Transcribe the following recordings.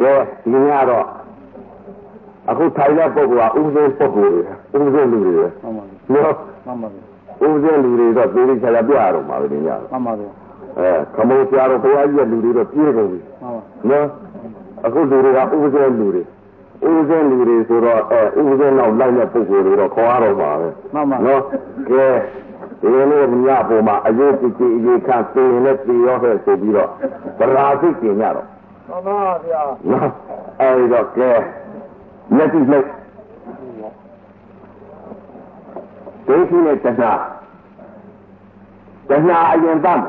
ကဲဒီညတော့အခုထိုင်တဲ့ပုဂ္ဂိုလ်ကဥပဒေပုဂ္ဂိုလ်တွေဥပဒေလူတွေပဲမှန်ပါဗျာနော်မှန်ပါဗျာဥပဒေလူတွေတော့ပြေးပြေးချာချာပြရတော့မှာပဲဒီညမှန်ပါဗျာအဲခမိုးဆရာတော်ဘုရားကြီးရဲ့လူတွေတော့ပြေးကုန်ပြီမှန်ပါနော်အခုလူတွေကဥပဒေလူတွေဥပဇင်းလူတွေဆိုတော့အဲဥပဇင်းနောက်လိုက်တဲ့ပုဂ္ဂိုလ်တွေတော့ခေါ်ရတော့ပါပဲမှန်ပါနော်ကဲဒီလိုမြတ်ပေါ်မှာအယုတ်ကြည်ကြည်အေးခန့်သိရင်လည်းသိရောဟဲ့ဆိုပြီးတော့ဗရာသိကျင်ကြတော့ မှန်ပါဗျာနော်အဲဒီတော့ကဲလက်ကြည့်လိုက်ဒိဋ္ဌိနဲ့တဏှာတဏှာအရင်တမ်း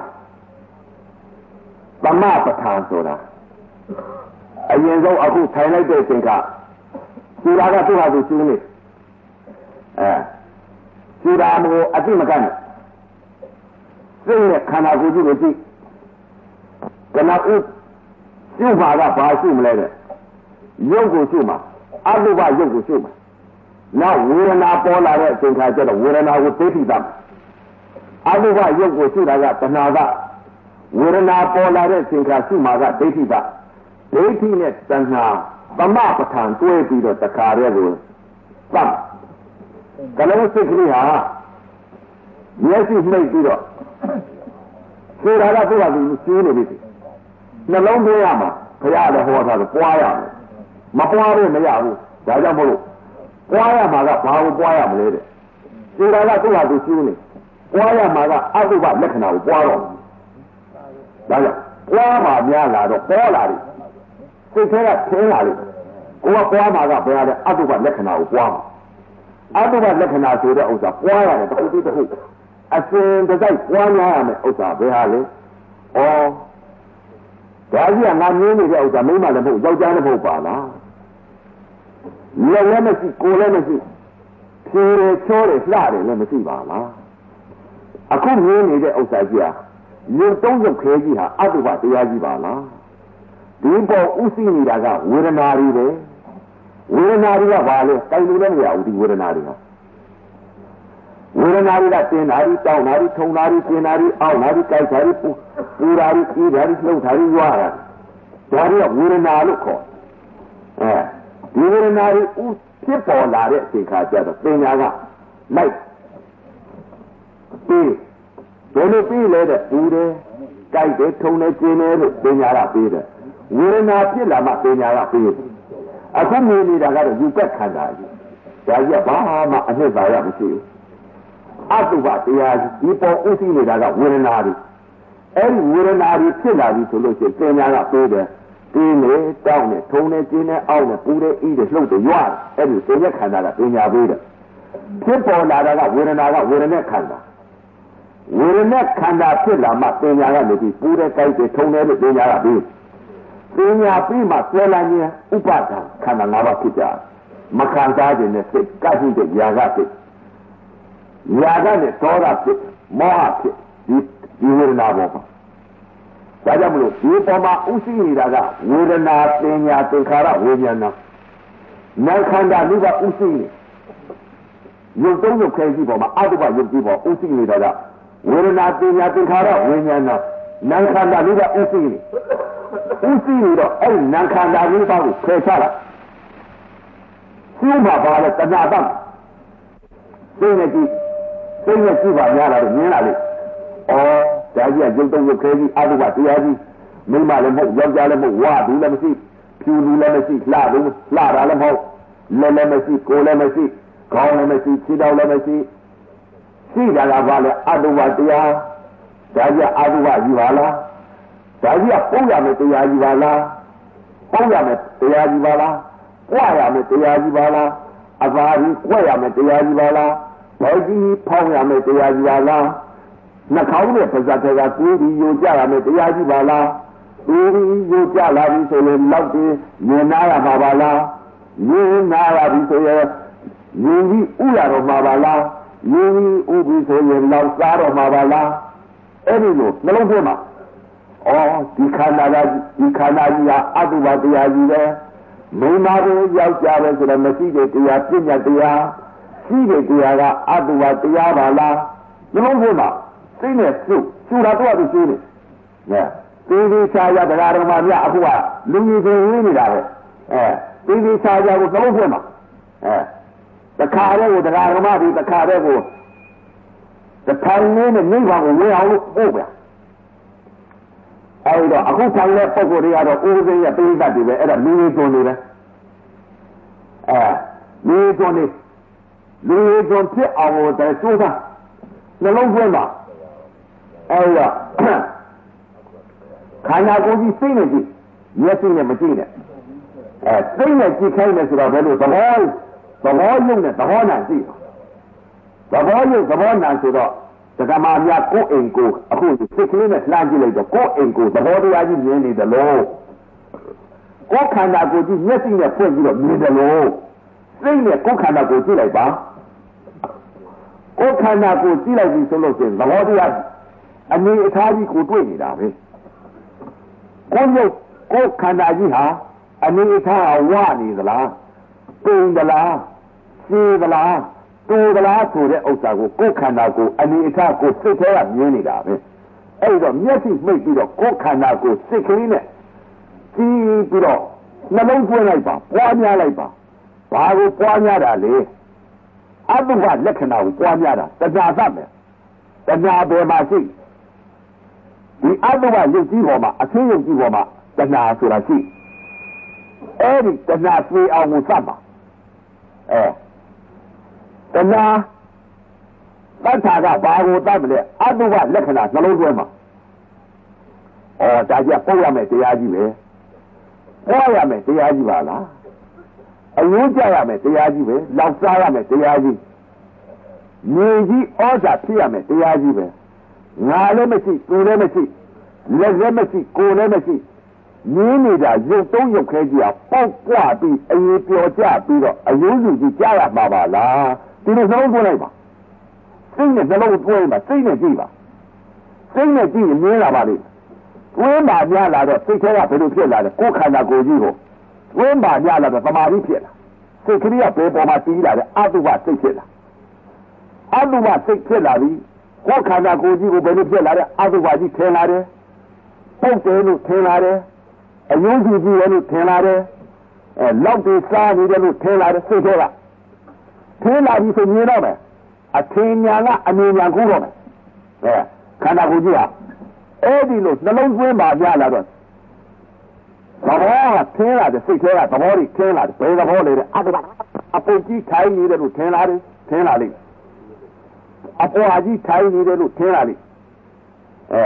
သမပဋ္ဌာန်ဆိုတာအရင်ဆုံးအခုထိုင်လိုက်တဲ့အချိန်ကကျူတာကသူ့ဟာသူကျူးနေအဲကျူတာမျိုးအတိမကန့်စိတ်နဲ့ခန္ဓာကိုယ်ကြီးကိုကြည့်ကနဥ ကျူပါကဘာရှိမလဲတဲ့ရုပ်ကိုရှိမှာအတုပရုပ်ကိုရှိမှာနောက်ဝေဒနာပေါ်လာတဲ့အချိန်ခါကျတော့ဝေဒနာကိုသိသိတာအတုပရုပ်ကိုရှိတာကတဏှာကဝေဒနာပေါ်လာတဲ့အချိန်ခါရှိမှာကဒိဋ္ဌိကဒိဋ္ဌိနဲ့တဏှာသမပဋ္ဌာန်တွဲပြီးတော့တခါတည်းကိုသတ်ကလေးစိတ်ကလေးဟာမျက်စိနှိပ်ပြီးတော့ဆိုတာကသူ့ဟာသူကျူးနေပြီ နှလုံးသွင်းရမှာဘုရားလည်းဟောတာကပွားရမယ်မပွားလို့မရဘူးဒါကြောင့်မို့လို့ပွားရမှာကဘာကိုပွားရမလဲတဲ့ဆိုတာကသူ့ဟာသူကျူးနေပွားရမှာကအတုပလက္ခဏာကိုပွားတော့ဒါကြောင့်ပွားမှာများလာတော့ပေါ်လာတယ်စိတ်ထဲကထင်းလာလိမ့်ကိုကပွားမှာကဘယ်ဟာလဲအတုပလက္ခဏာကိုပွားမှာအတုပလက္ခဏာဆိုတဲ့ဥစ္စာပွားရတယ်တစ်ခုတစ်ခုအစဉ်တစိုက်ပွားများရမယ်ဥစ္စာဘယ်ဟာလဲဩ ဒါကြီးကငါမြင်နေတဲ့ဥစ္စာမိမလည်းမဟုတ်ယောက်ျားလည်းမဟုတ်ပါလားလက်လည်းမရှိကိုယ်လည်းမရှိဖြေတယ်ချောတယ်လှတယ်လည်းမရှိပါလားအခုမြင်နေတဲ့ဥစ္စာကြီးဟာရုပ်သုံးရုပ်ခဲကြီးဟာအတုပတရားကြီးပါလားဒီပေါ်ဥသိနေတာကဝေဒနာတွေပဲဝေဒနာတွေကဘာလဲတိုင်လို့လည်းမရဘူးဒီဝေဒနာတွေကဝေဒနာတွေကတင်တာတွေတောင်းတာတွေထုံတာတွေကျင်တာတွေအောင့်တာတွေကြိုက်တာတွေပူ ပူတာတွေကြီးတာတွေလှုပ်တာတွေရွာတာဒါတွေကဝေဒနာလို့ခေါ်အဲဒီဝေဒနာတွေဥဖြစ်ပေါ်လာတဲ့အချိန်ခါကျတော့ပညာကလိုက်ပြီးဘယ်လိုပြီးလဲတဲ့ပူတယ်ကြိုက်တယ်ထုံတယ်ကျင်တယ်လို့ပညာကပြီးတယ်ဝေဒနာဖြစ်လာမှပညာကပြီးအခုမြင်နေတာကတော့ယူကက်ခန္ဓာကြီးဒါကြီးကဘာမှအနှစ်သာရမရှိဘူးအတုပတရားကြီးဒီပေါ်ဥသိနေတာကဝေဒနာတွေ အဲ့ဒီဝေဒနာတွေဖြစ်လာပြီဆိုလို့ရှိရင်ပညာကပြီးတယ်ပြင်းနေတောင်းနေထုံနေကျင်းနေအောက်နေပူနေဤနေလှုပ်တယ်ရွာအဲ့ဒီသိဉ္ဇခန္ဓာကပညာပေးတယ်ဖြစ်ပေါ်လာတာကဝေဒနာကဝေဒနာခန္ဓာဝေဒနာခန္ဓာဖြစ်လာမှပညာကနေပြီးပူတဲ့ကြိုက်တဲ့ထုံတဲ့လို့ပညာကပြီးပညာပြီးမှဆွဲလာခြင်းဥပါဒံခန္ဓာ၅ပါးဖြစ်ကြမခံစားခြင်းနဲ့စိတ်ကပ်မှုတဲ့ຢာကစိတ်ຢာကနဲ့ဒေါသဖြစ်မောဟဖြစ်ဒီ ဒီဝေဒနာပေါ်မှာဒါကြောင့်မလို့ဒီပေါ်မှာဥသိနေတာကဝေဒနာပညာသင်္ခါရဝေညာဏနာခန္ဓာလူကဥသိနေရုပ်သုံးရုပ်ခဲကြီးပေါ်မှာအတုပရုပ်ကြီးပေါ်ဥသိနေတာကဝေဒနာပညာသင်္ခါရဝေညာဏနာခန္ဓာလူကဥသိနေဥသိနေတော့အဲ့နာခန္ဓာလေးပါးကိုဖယ်ချလိုက်ကျိုးမှာပါလဲတဏှာတတ်သိနေကြည့်သိနေကြည့်ပါများလာတော့မြင်လာလေ ဩဒါကြီးကရုပ်တုံးရုပ်ခဲကြီးအတုပတရားကြီးမိမလည်းမဟုတ်ယောက်ျားလည်းမဟုတ်ဝါဘူးလည်းမရှိဖြူဘူးလည်းမရှိလှဘူးလှတာလည်းမဟုတ်လည်းလည်းမရှိကိုယ်လည်းမရှိခေါင်းလည်းမရှိခြေတော်လည်းမရှိရှိတာကဘာလဲအတုပတရားဒါကြီးအတုပယူပါလားဒါကြီးကပုံရမယ်တရားကြီးပါလားပုံရမယ်တရားကြီးပါလားကြွရမယ်တရားကြီးပါလားအဘာကြီးကြွရမယ်တရားကြီးပါလားဘယ်ကြီးဖောင်းရမယ်တရားကြီးပါလား နှာခေါင်းနဲ့ပါးစပ်တွေကကိုယ်ဒီယိုကြရမယ်တရားကြီးပါလားကိုယ်ဒီယိုကြလာပြီဆိုရင်လောက်ပြီးမြင်နာရမှာပါလားမြင်နာရပြီဆိုရင်မြင်ပြီးဥရတော့မှာပါလားမြင်ပြီးဥပြီးဆိုရင်လောက်စားတော့မှာပါလားအဲ့ဒီလိုနှလုံးသွင်းမှာဩဒီခန္ဓာကဒီခန္ဓာကြီးဟာအတုပတရားကြီးပဲမိမတို့ယောက်ျားပဲဆိုတော့မရှိတဲ့တရားပြည့်ညတ်တရားရှိတဲ့တရားကအတုပတရားပါလားနှလုံးသွင်းမှာ စိတ်နဲ့စုစုတာတော့သူရှိနေညသေးသေးချာချာတရားတော်မှာမြအခုကလူကြီးတွေဝင်းနေတာပဲအဲသေးသေးချာချာကိုသုံးဖွင့်မှာအဲတခါတည်းကိုတရားတော်မှာဒီတခါတည်းကိုတထိုင်နေနဲ့နိဗ္ဗာန်ကိုဝင်အောင်လို့ပို့ဗျာအဲဒီတော့အခုထိုင်တဲ့ပုံကိုယ်တွေကတော့ဦးစိမ်းရဲ့ပိဋကတ်တွေပဲအဲ့ဒါလူကြီးသွန်နေပဲအဲလူကြီးသွန်နေလူကြီးသွန်ဖြစ်အောင်လို့တည်းစိုးသားနှလုံးသွင်းပါ အဲဒီတော့ခန္ဓာကိုယ်ကြီးစိတ်နဲ့ကြည့်မျက်စိနဲ့မကြည့်နဲ့အဲစိတ်နဲ့ကြည့်ခိုင်းတယ်ဆိုတော့ဘယ်လိုသဘောသဘောယုံနဲ့သဘောနာကြည့်သဘောယုံသဘောနာဆိုတော့ဒကမာမြကိုယ်အိမ်ကိုအခုစိတ်ကလေးနဲ့လှမ်းကြည့်လိုက်တော့ကိုယ်အိမ်ကိုသဘောတရားကြီးမြင်နေတယ်လို့ကိုယ်ခန္ဓာကိုယ်ကြီးမျက်စိနဲ့ဖွင့်ပြီးတော့မြင်တယ်လို့စိတ်နဲ့ကိုယ်ခန္ဓာကိုယ်ကြည့်လိုက်ပါကိုယ်ခန္ဓာကိုယ်ကြည့်လိုက်ပြီဆိုလို့ရှိရင်သဘောတရား အနေအထားကြီးကိုတွေ့နေတာပဲကိုယ်ရုပ်ကိုယ်ခန္ဓာကြီးဟာအနေအထားဝနေသလားတုံသလားရှည်သလားတူသလားဆိုတဲ့ဥစ္စာကိုကိုယ်ခန္ဓာကိုအနေအထားကိုစိတ်ထဲကမြင်နေတာပဲအဲ့တော့မျက်စိမှိတ်ပြီးတော့ကိုယ်ခန္ဓာကိုစိတ်ကလေးနဲ့ကြည့်ပြီးတော့နှလုံးသွင်းလိုက်ပါပွားများလိုက်ပါဘာကိုပွားများတာလဲအတုပလက္ခဏာကိုပွားများတာတဏှာသတ်မယ်တဏှာဘယ်မှာရှိ ဒီအတုပရုပ်ကြီးပေါ်မှာအသိရုပ်ကြီးပေါ်မှာတဏှာဆိုတာရှိအဲ့ဒီတဏှာပြေအောင်ကိုသတ်ပါအဲတဏှာတတ်တာကဘာကိုတတ်မလဲအတုပလက္ခဏာနှလုံးသွင်းမှာဩဒါကြီးပို့ရမယ်တရားကြီးပဲပို့ရမယ်တရားကြီးပါလားအယုံကြရမယ်တရားကြီးပဲလောက်စားရမယ်တရားကြီးမြေကြီးဩဇာဖြစ်ရမယ်တရားကြီးပဲ ငါလည်းမရှိသူလည်းမရှိလက်လည်းမရှိကိုယ်လည်းမရှိနင်းနေတာရုပ်သုံးရုပ်ခဲကြီးကပေါက်ပွားပြီးအေးပျော်ကြပြီးတော့အယုံစုကြီးကြားရမှာပါလားဒီလိုနှလုံးသွင်းလိုက်ပါစိတ်နဲ့နှလုံးသွင်းပါစိတ်နဲ့ကြည့်ပါစိတ်နဲ့ကြည့်ရင်မြင်လာပါလိမ့်သွင်းပါများလာတော့စိတ်ထဲကဘယ်လိုဖြစ်လာလဲကိုယ်ခန္ဓာကိုယ်ကြီးကိုသွင်းပါများလာတော့သမာဓိဖြစ်လာစိတ်ကလေးကဘယ်ပေါ်မှာတည်လာလဲအတုပစိတ်ဖြစ်လာအတုပစိတ်ဖြစ်လာပြီ ကိုယ်ခန္ဓာကိုယ်ကြီးကိုဘယ်လိုဖြစ်လာလဲအတုပကြီးထင်လာတယ်ပုတ်တယ်လို့ထင်လာတယ်အယုံကြည်ကြည်တယ်လို့ထင်လာတယ်အဲလောက်တွေစားနေတယ်လို့ထင်လာတယ်စိတ်ထဲကထင်းလာပြီဆိုမြင်တော့မယ်အထင်ညာကအမြင်ညာကူးတော့မယ်အဲခန္ဓာကိုယ်ကြီးဟာအဲ့ဒီလိုနှလုံးသွင်းပါကြလာတော့သဘောကထင်းလာတဲ့စိတ်ထဲကသဘောတွေထင်းလာတယ်ဘယ်သဘောလဲတဲ့အတ္တအပုတ်ကြီးထိုင်နေတယ်လို့ထင်လာတယ်ထင်လာလိမ့် အပွားကြီးထိုင်နေတယ်လို့ထင်လာလိမ့်အဲ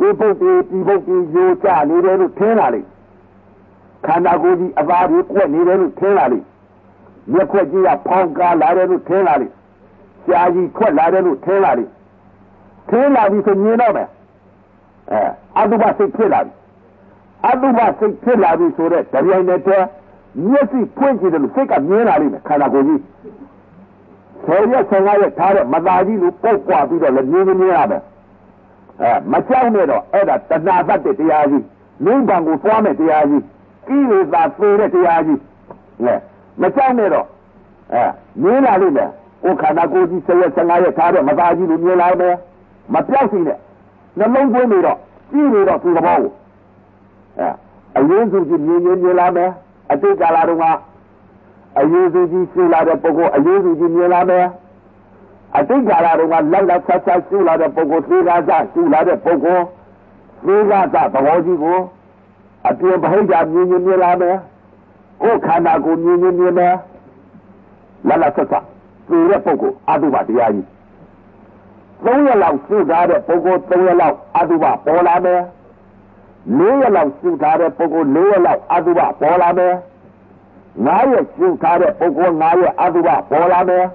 ဒီပုတ်ဒီဒီပုတ်ဒီရိုးကြနေတယ်လို့ထင်လာလိမ့်ခန္ဓာကိုယ်ကြီးအပါတွေကွက်နေတယ်လို့ထင်လာလိမ့်မျက်ခွက်ကြီးကဖောင်းကားလာတယ်လို့ထင်လာလိမ့်ရှားကြီးခွက်လာတယ်လို့ထင်လာလိမ့်ထင်လာပြီဆိုမြင်တော့မယ်အဲအတုပစိတ်ဖြစ်လာပြီအတုပစိတ်ဖြစ်လာပြီဆိုတော့တပြိုင်တည်းမျက်စိဖွင့်ကြည့်တယ်လို့စိတ်ကမြင်လာလိမ့်မယ်ခန္ဓာကိုယ်ကြီး ဆယ်ရက်ဆယ်ငါးရက်ထားတဲ့မသားကြီးလိုပုတ်ပွားပြီးတော့လည်းမြင်မြင်ရမယ်အဲမကြောက်နဲ့တော့အဲ့ဒါတဏှာတတ်တဲ့တရားကြီးနိဗ္ဗာန်ကိုသွားမဲ့တရားကြီးကိလေသာသေတဲ့တရားကြီးလဲမကြောက်နဲ့တော့အဲမြင်လာလိမ့်မယ်ကိုခန္ဓာကိုယ်ကြီးဆယ်ရက်ဆယ်ငါးရက်ထားတဲ့မသားကြီးလိုမြင်လာမယ်မပြောက်စီနဲ့နှလုံးသွင်းနေတော့ကြည့်နေတော့သူသဘောကိုအဲအရင်စုကြည့်မြင်မြင်မြင်လာမယ်အတိတ်ကာလတုန်းက အရင်စုကြည့်ရှုလာတဲ့ပုဂ္ဂိုလ်အရင်စုကြည့်မြင်လာမယ်အတိတ်ကာလတုန်းကလက်လက်ဆက်ဆက်ရှုလာတဲ့ပုဂ္ဂိုလ်သေကားစရှုလာတဲ့ပုဂ္ဂိုလ်သေကားစသဘောကြီးကိုအပြင်ဗဟိတမြင်မြင်မြင်လာမယ်ကိုယ်ခန္ဓာကိုမြင်မြင်မြင်မယ်လက်လက်ဆက်ဆက်သေတဲ့ပုဂ္ဂိုလ်အတုပတရားကြီး3ရက်လောက်ရှုထားတဲ့ပုဂ္ဂိုလ်3ရက်လောက်အတုပပေါ်လာမယ်4ရက်လောက်ရှုထားတဲ့ပုဂ္ဂိုလ်4ရက်လောက်အတုပပေါ်လာမယ် 9ရက်ရှုထားတဲ့ပုဂ္ဂိုလ်9ရက်အတုပပေါ်လာမယ်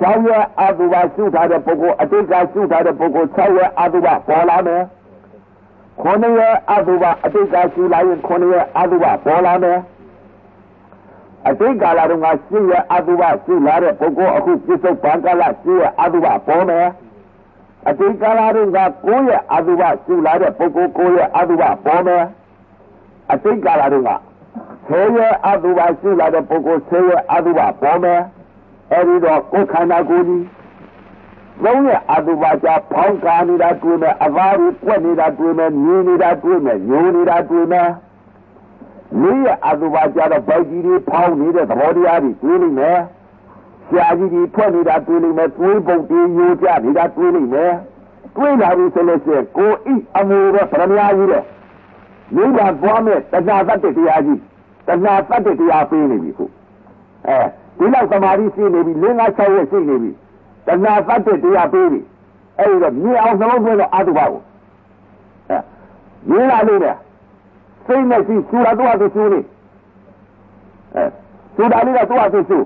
6ရက်အတုပရှုထားတဲ့ပုဂ္ဂိုလ်အတိတ်ကရှုထားတဲ့ပုဂ္ဂိုလ်6ရက်အတုပပေါ်လာမယ်9ရက်အတုပအတိတ်ကရှုလာရင်9ရက်အတုပပေါ်လာမယ်အတိတ်ကာလတုန်းကရှိရအတုပရှိလာတဲ့ပုဂ္ဂိုလ်အခုပြစ္ဆုတ်ဘာကာလရှိရအတုပပေါ်မယ်အတိတ်ကာလတုန်းက9ရက်အတုပရှိလာတဲ့ပုဂ္ဂိုလ်9ရက်အတုပပေါ်မယ်အတိတ်ကာလတုန်းက 10ရက်အတုပရှိလာတဲ့ပုဂ္ဂိုလ်10ရက်အတုပပေါ်မယ်အဲဒီတော့ကိုယ်ခန္ဓာကိုယ်ကြီးသုံးရဲ့အတုပါကြဖောင်းကာနေတာတွေ့မယ်အသားတွေပွက်နေတာတွေ့မယ်မြင်နေတာတွေ့မယ်ညိုနေတာတွေ့မယ်လေးရဲ့အတုပါကြတော့ဗိုက်ကြီးတွေဖောင်းနေတဲ့သဘောတရားတွေတွေ့လိမ့်မယ်ရှားကြီးကြီးထွက်နေတာတွေ့လိမ့်မယ်တွေးပုံတွေညိုကြနေတာတွေ့လိမ့်မယ်တွေးလာပြီဆိုလို့ရှိရင်ကိုဣအမှုရောဗရမ ्या ကြီးတဲ့နိဗ္ဗာန်ပွားမဲ့တဏှာတတ္တတရားကြီး တဏှာတတ္တတရားပေးနေပြီခုအဲဒီလောက်သမာဓိရှိနေပြီ၄၅၆ရက်ရှိနေပြီတဏှာတတ်တဲ့တရားပေးပြီအဲ့ဒီတော့မြင်အောင်နှလုံးသွင်းတော့အာတုဘကိုအဲမြင်လာလို့လေစိတ်နဲ့ကြည့်စူတာတော့သူစူနေအဲစူတာလေးကတော့သူစူ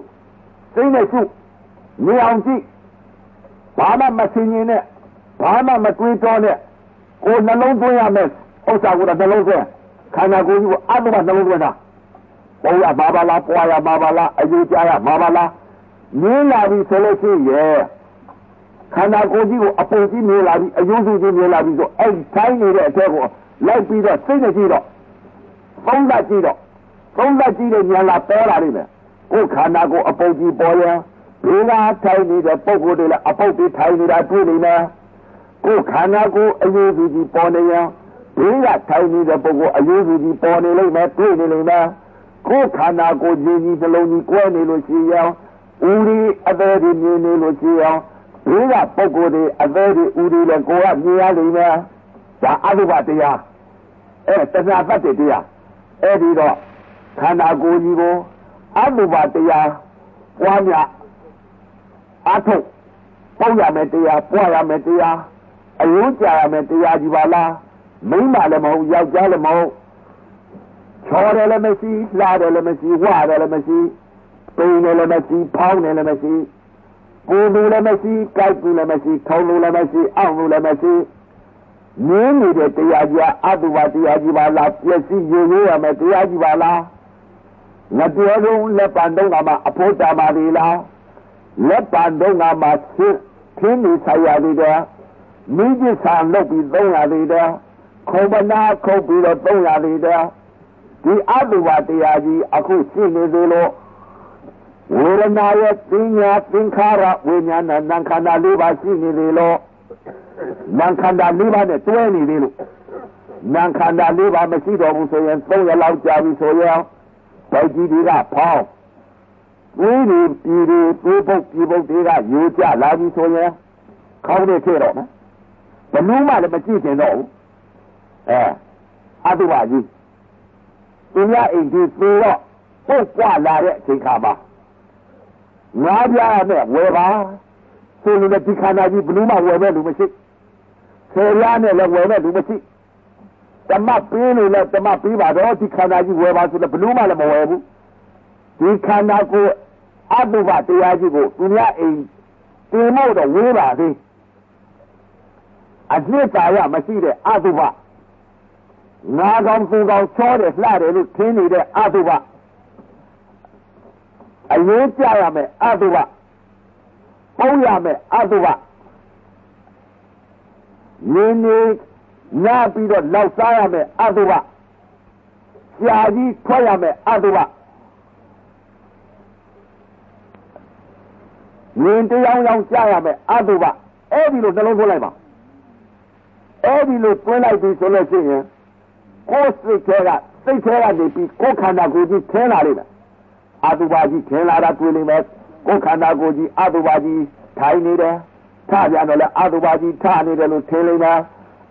စိတ်နဲ့စူမြင်အောင်ကြည့်ဘာမှမဆင်ញင်နဲ့ဘာမှမတွေးတော့နဲ့ကိုနှလုံးသွင်းရမယ်ဥစ္စာကိုတော့နှလုံးသွင်းခန္ဓာကိုယ်ကြီးကိုအာတုဘနှလုံးသွင်းတာ ပေါ်ရပါပါလားပွားရပါပါလားအယူကြရပါပါလားမြင်လာပြီဆိုလို့ရှိရဲ့ခန္ဓာကိုယ်ကြီးကိုအပုံကြီးမြင်လာပြီအယုံစုကြီးမြင်လာပြီဆိုအဲ့ထိုင်းနေတဲ့အထက်ကိုလိုက်ပြီးတော့စိတ်နဲ့ကြည့်တော့သုံးသပ်ကြည့်တော့သုံးသပ်ကြည့်တဲ့ဉာဏ်လာပေါ်လာလိမ့်မယ်ကိုယ်ခန္ဓာကိုယ်အပုံကြီးပေါ်ရင်ဘေးကထိုင်နေတဲ့ပုံကိုယ်တွေလည်းအပုတ်တွေထိုင်နေတာတွေ့နေမယ်ကိုယ်ခန္ဓာကိုယ်အယုံစုကြီးပေါ်နေရင်ဘေးကထိုင်နေတဲ့ပုံကိုယ်အယုံစုကြီးပေါ်နေလိမ့်မယ်တွေ့နေလိမ့်မယ် ကိုယ်ခန္ဓာကိုယ်ကြီးကြီးနှလုံးကြီးကွဲနေလို့ရှိရင်ဦးရီအသေးတွေမြင်နေလို့ရှိရင်ဘေးကပုဂ္ဂိုလ်တွေအသေးတွေဦးရီလည်းကိုယ်ကမြင်ရလိမ့်မယ်ဒါအတုပတရားအဲတဏှာတတ်တဲ့တရားအဲ့ဒီတော့ခန္ဓာကိုယ်ကြီးကိုအတုပတရားပွားများအထုတ်ပေါက်ရမယ်တရားပွားရမယ်တရားအယုံကြရမယ်တရားကြီးပါလားမိမလည်းမဟုတ်ယောက်ျားလည်းမဟုတ် ချော်တယ်လည်းမရှိလှတယ်လည်းမရှိဝတယ်လည်းမရှိပိန်တယ်လည်းမရှိဖောင်းတယ်လည်းမရှိကိုယ်လူလည်းမရှိကြိုက်ဘူးလည်းမရှိထုံလူလည်းမရှိအောင့်လူလည်းမရှိနင်းနေတဲ့တရားကြီးအတုပါတရားကြီးပါလားပြည့်စည်ရည်ရရမယ်တရားကြီးပါလားငါပြောလုံးလက်ပံတော့ကမှအဖို့တာပါလေလားလက်ပံတော့ကမှဆင်းခင်းနေဆိုင်ရသေးတယ်မိจิตဆာလုပ်ပြီးသုံးရသေးတယ်ခုံပနာခုတ်ပြီးတော့သုံးရသေးတယ် ဒီအတုပါတရားကြီးအခုရှိနေသေးလို့ဝေဒနာရဲ့ပညာသင်္ခါရဝိညာဏနာခန္ဓာလေးပါရှိနေသေးလို့နာခန္ဓာလေးပါနဲ့တွဲနေသေးလို့နာခန္ဓာလေးပါမရှိတော့ဘူးဆိုရင်၃ရက်လောက်ကြာပြီဆိုရင်ဗိုက်ကြီးတွေကဖောင်းဝိနေပြည်တွေတွေးပုတ်ပြည်ပုတ်တွေကယူကြလာပြီဆိုရင်ခေါင်းနဲ့ထည့်တော့မယ်ဘလို့မှလည်းမကြည့်ချင်တော့ဘူးအဲအတုပါကြီး သူများအိမ်ကြီးသေတော့ပုတ်ပွားလာတဲ့အချိန်ခါမှာငါးပြားနဲ့ဝယ်ပါဆိုလို့ဒီခန္ဓာကြီးဘလို့မှဝယ်မဲ့လူမရှိဆယ်ပြားနဲ့လည်းဝယ်မဲ့လူမရှိတမပေးလို့လည်းတမပေးပါတော့ဒီခန္ဓာကြီးဝယ်ပါဆိုတော့ဘလို့မှလည်းမဝယ်ဘူးဒီခန္ဓာကိုအတုပတရားကြီးကိုသူများအိမ်တင်မို့တော့ဝေးပါသေးအနှစ်သာရမရှိတဲ့အတုပ ငါကောင်သူကောင်ချောတယ်လှတယ်လို့ထင်နေတဲ့အတုပအရေးကြရမယ်အတုပပေါင်းရမယ်အတုပနင်းနေနားပြီးတော့လောက်စားရမယ်အတုပရှားကြီးထွက်ရမယ်အတုပနင်းတရားရောင်ကြားရမယ်အတုပအဲ့ဒီလိုနှလုံးသွင်းလိုက်ပါအဲ့ဒီလိုသွင်းလိုက်ပြီဆိုလို့ရှိရင် ကိုယ်စိတ်ထဲကစိတ်ထဲကနေပြီးကိုယ်ခန္ဓာကိုယ်ကြီးထင်းလာလိမ့်မယ်အတုပါကြီးထင်းလာတာတွေ့လိမ့်မယ်ကိုယ်ခန္ဓာကိုယ်ကြီးအတုပါကြီးထိုင်နေတယ်ထပြန်တော့လဲအတုပါကြီးထနေတယ်လို့ထင်လိမ့်မယ်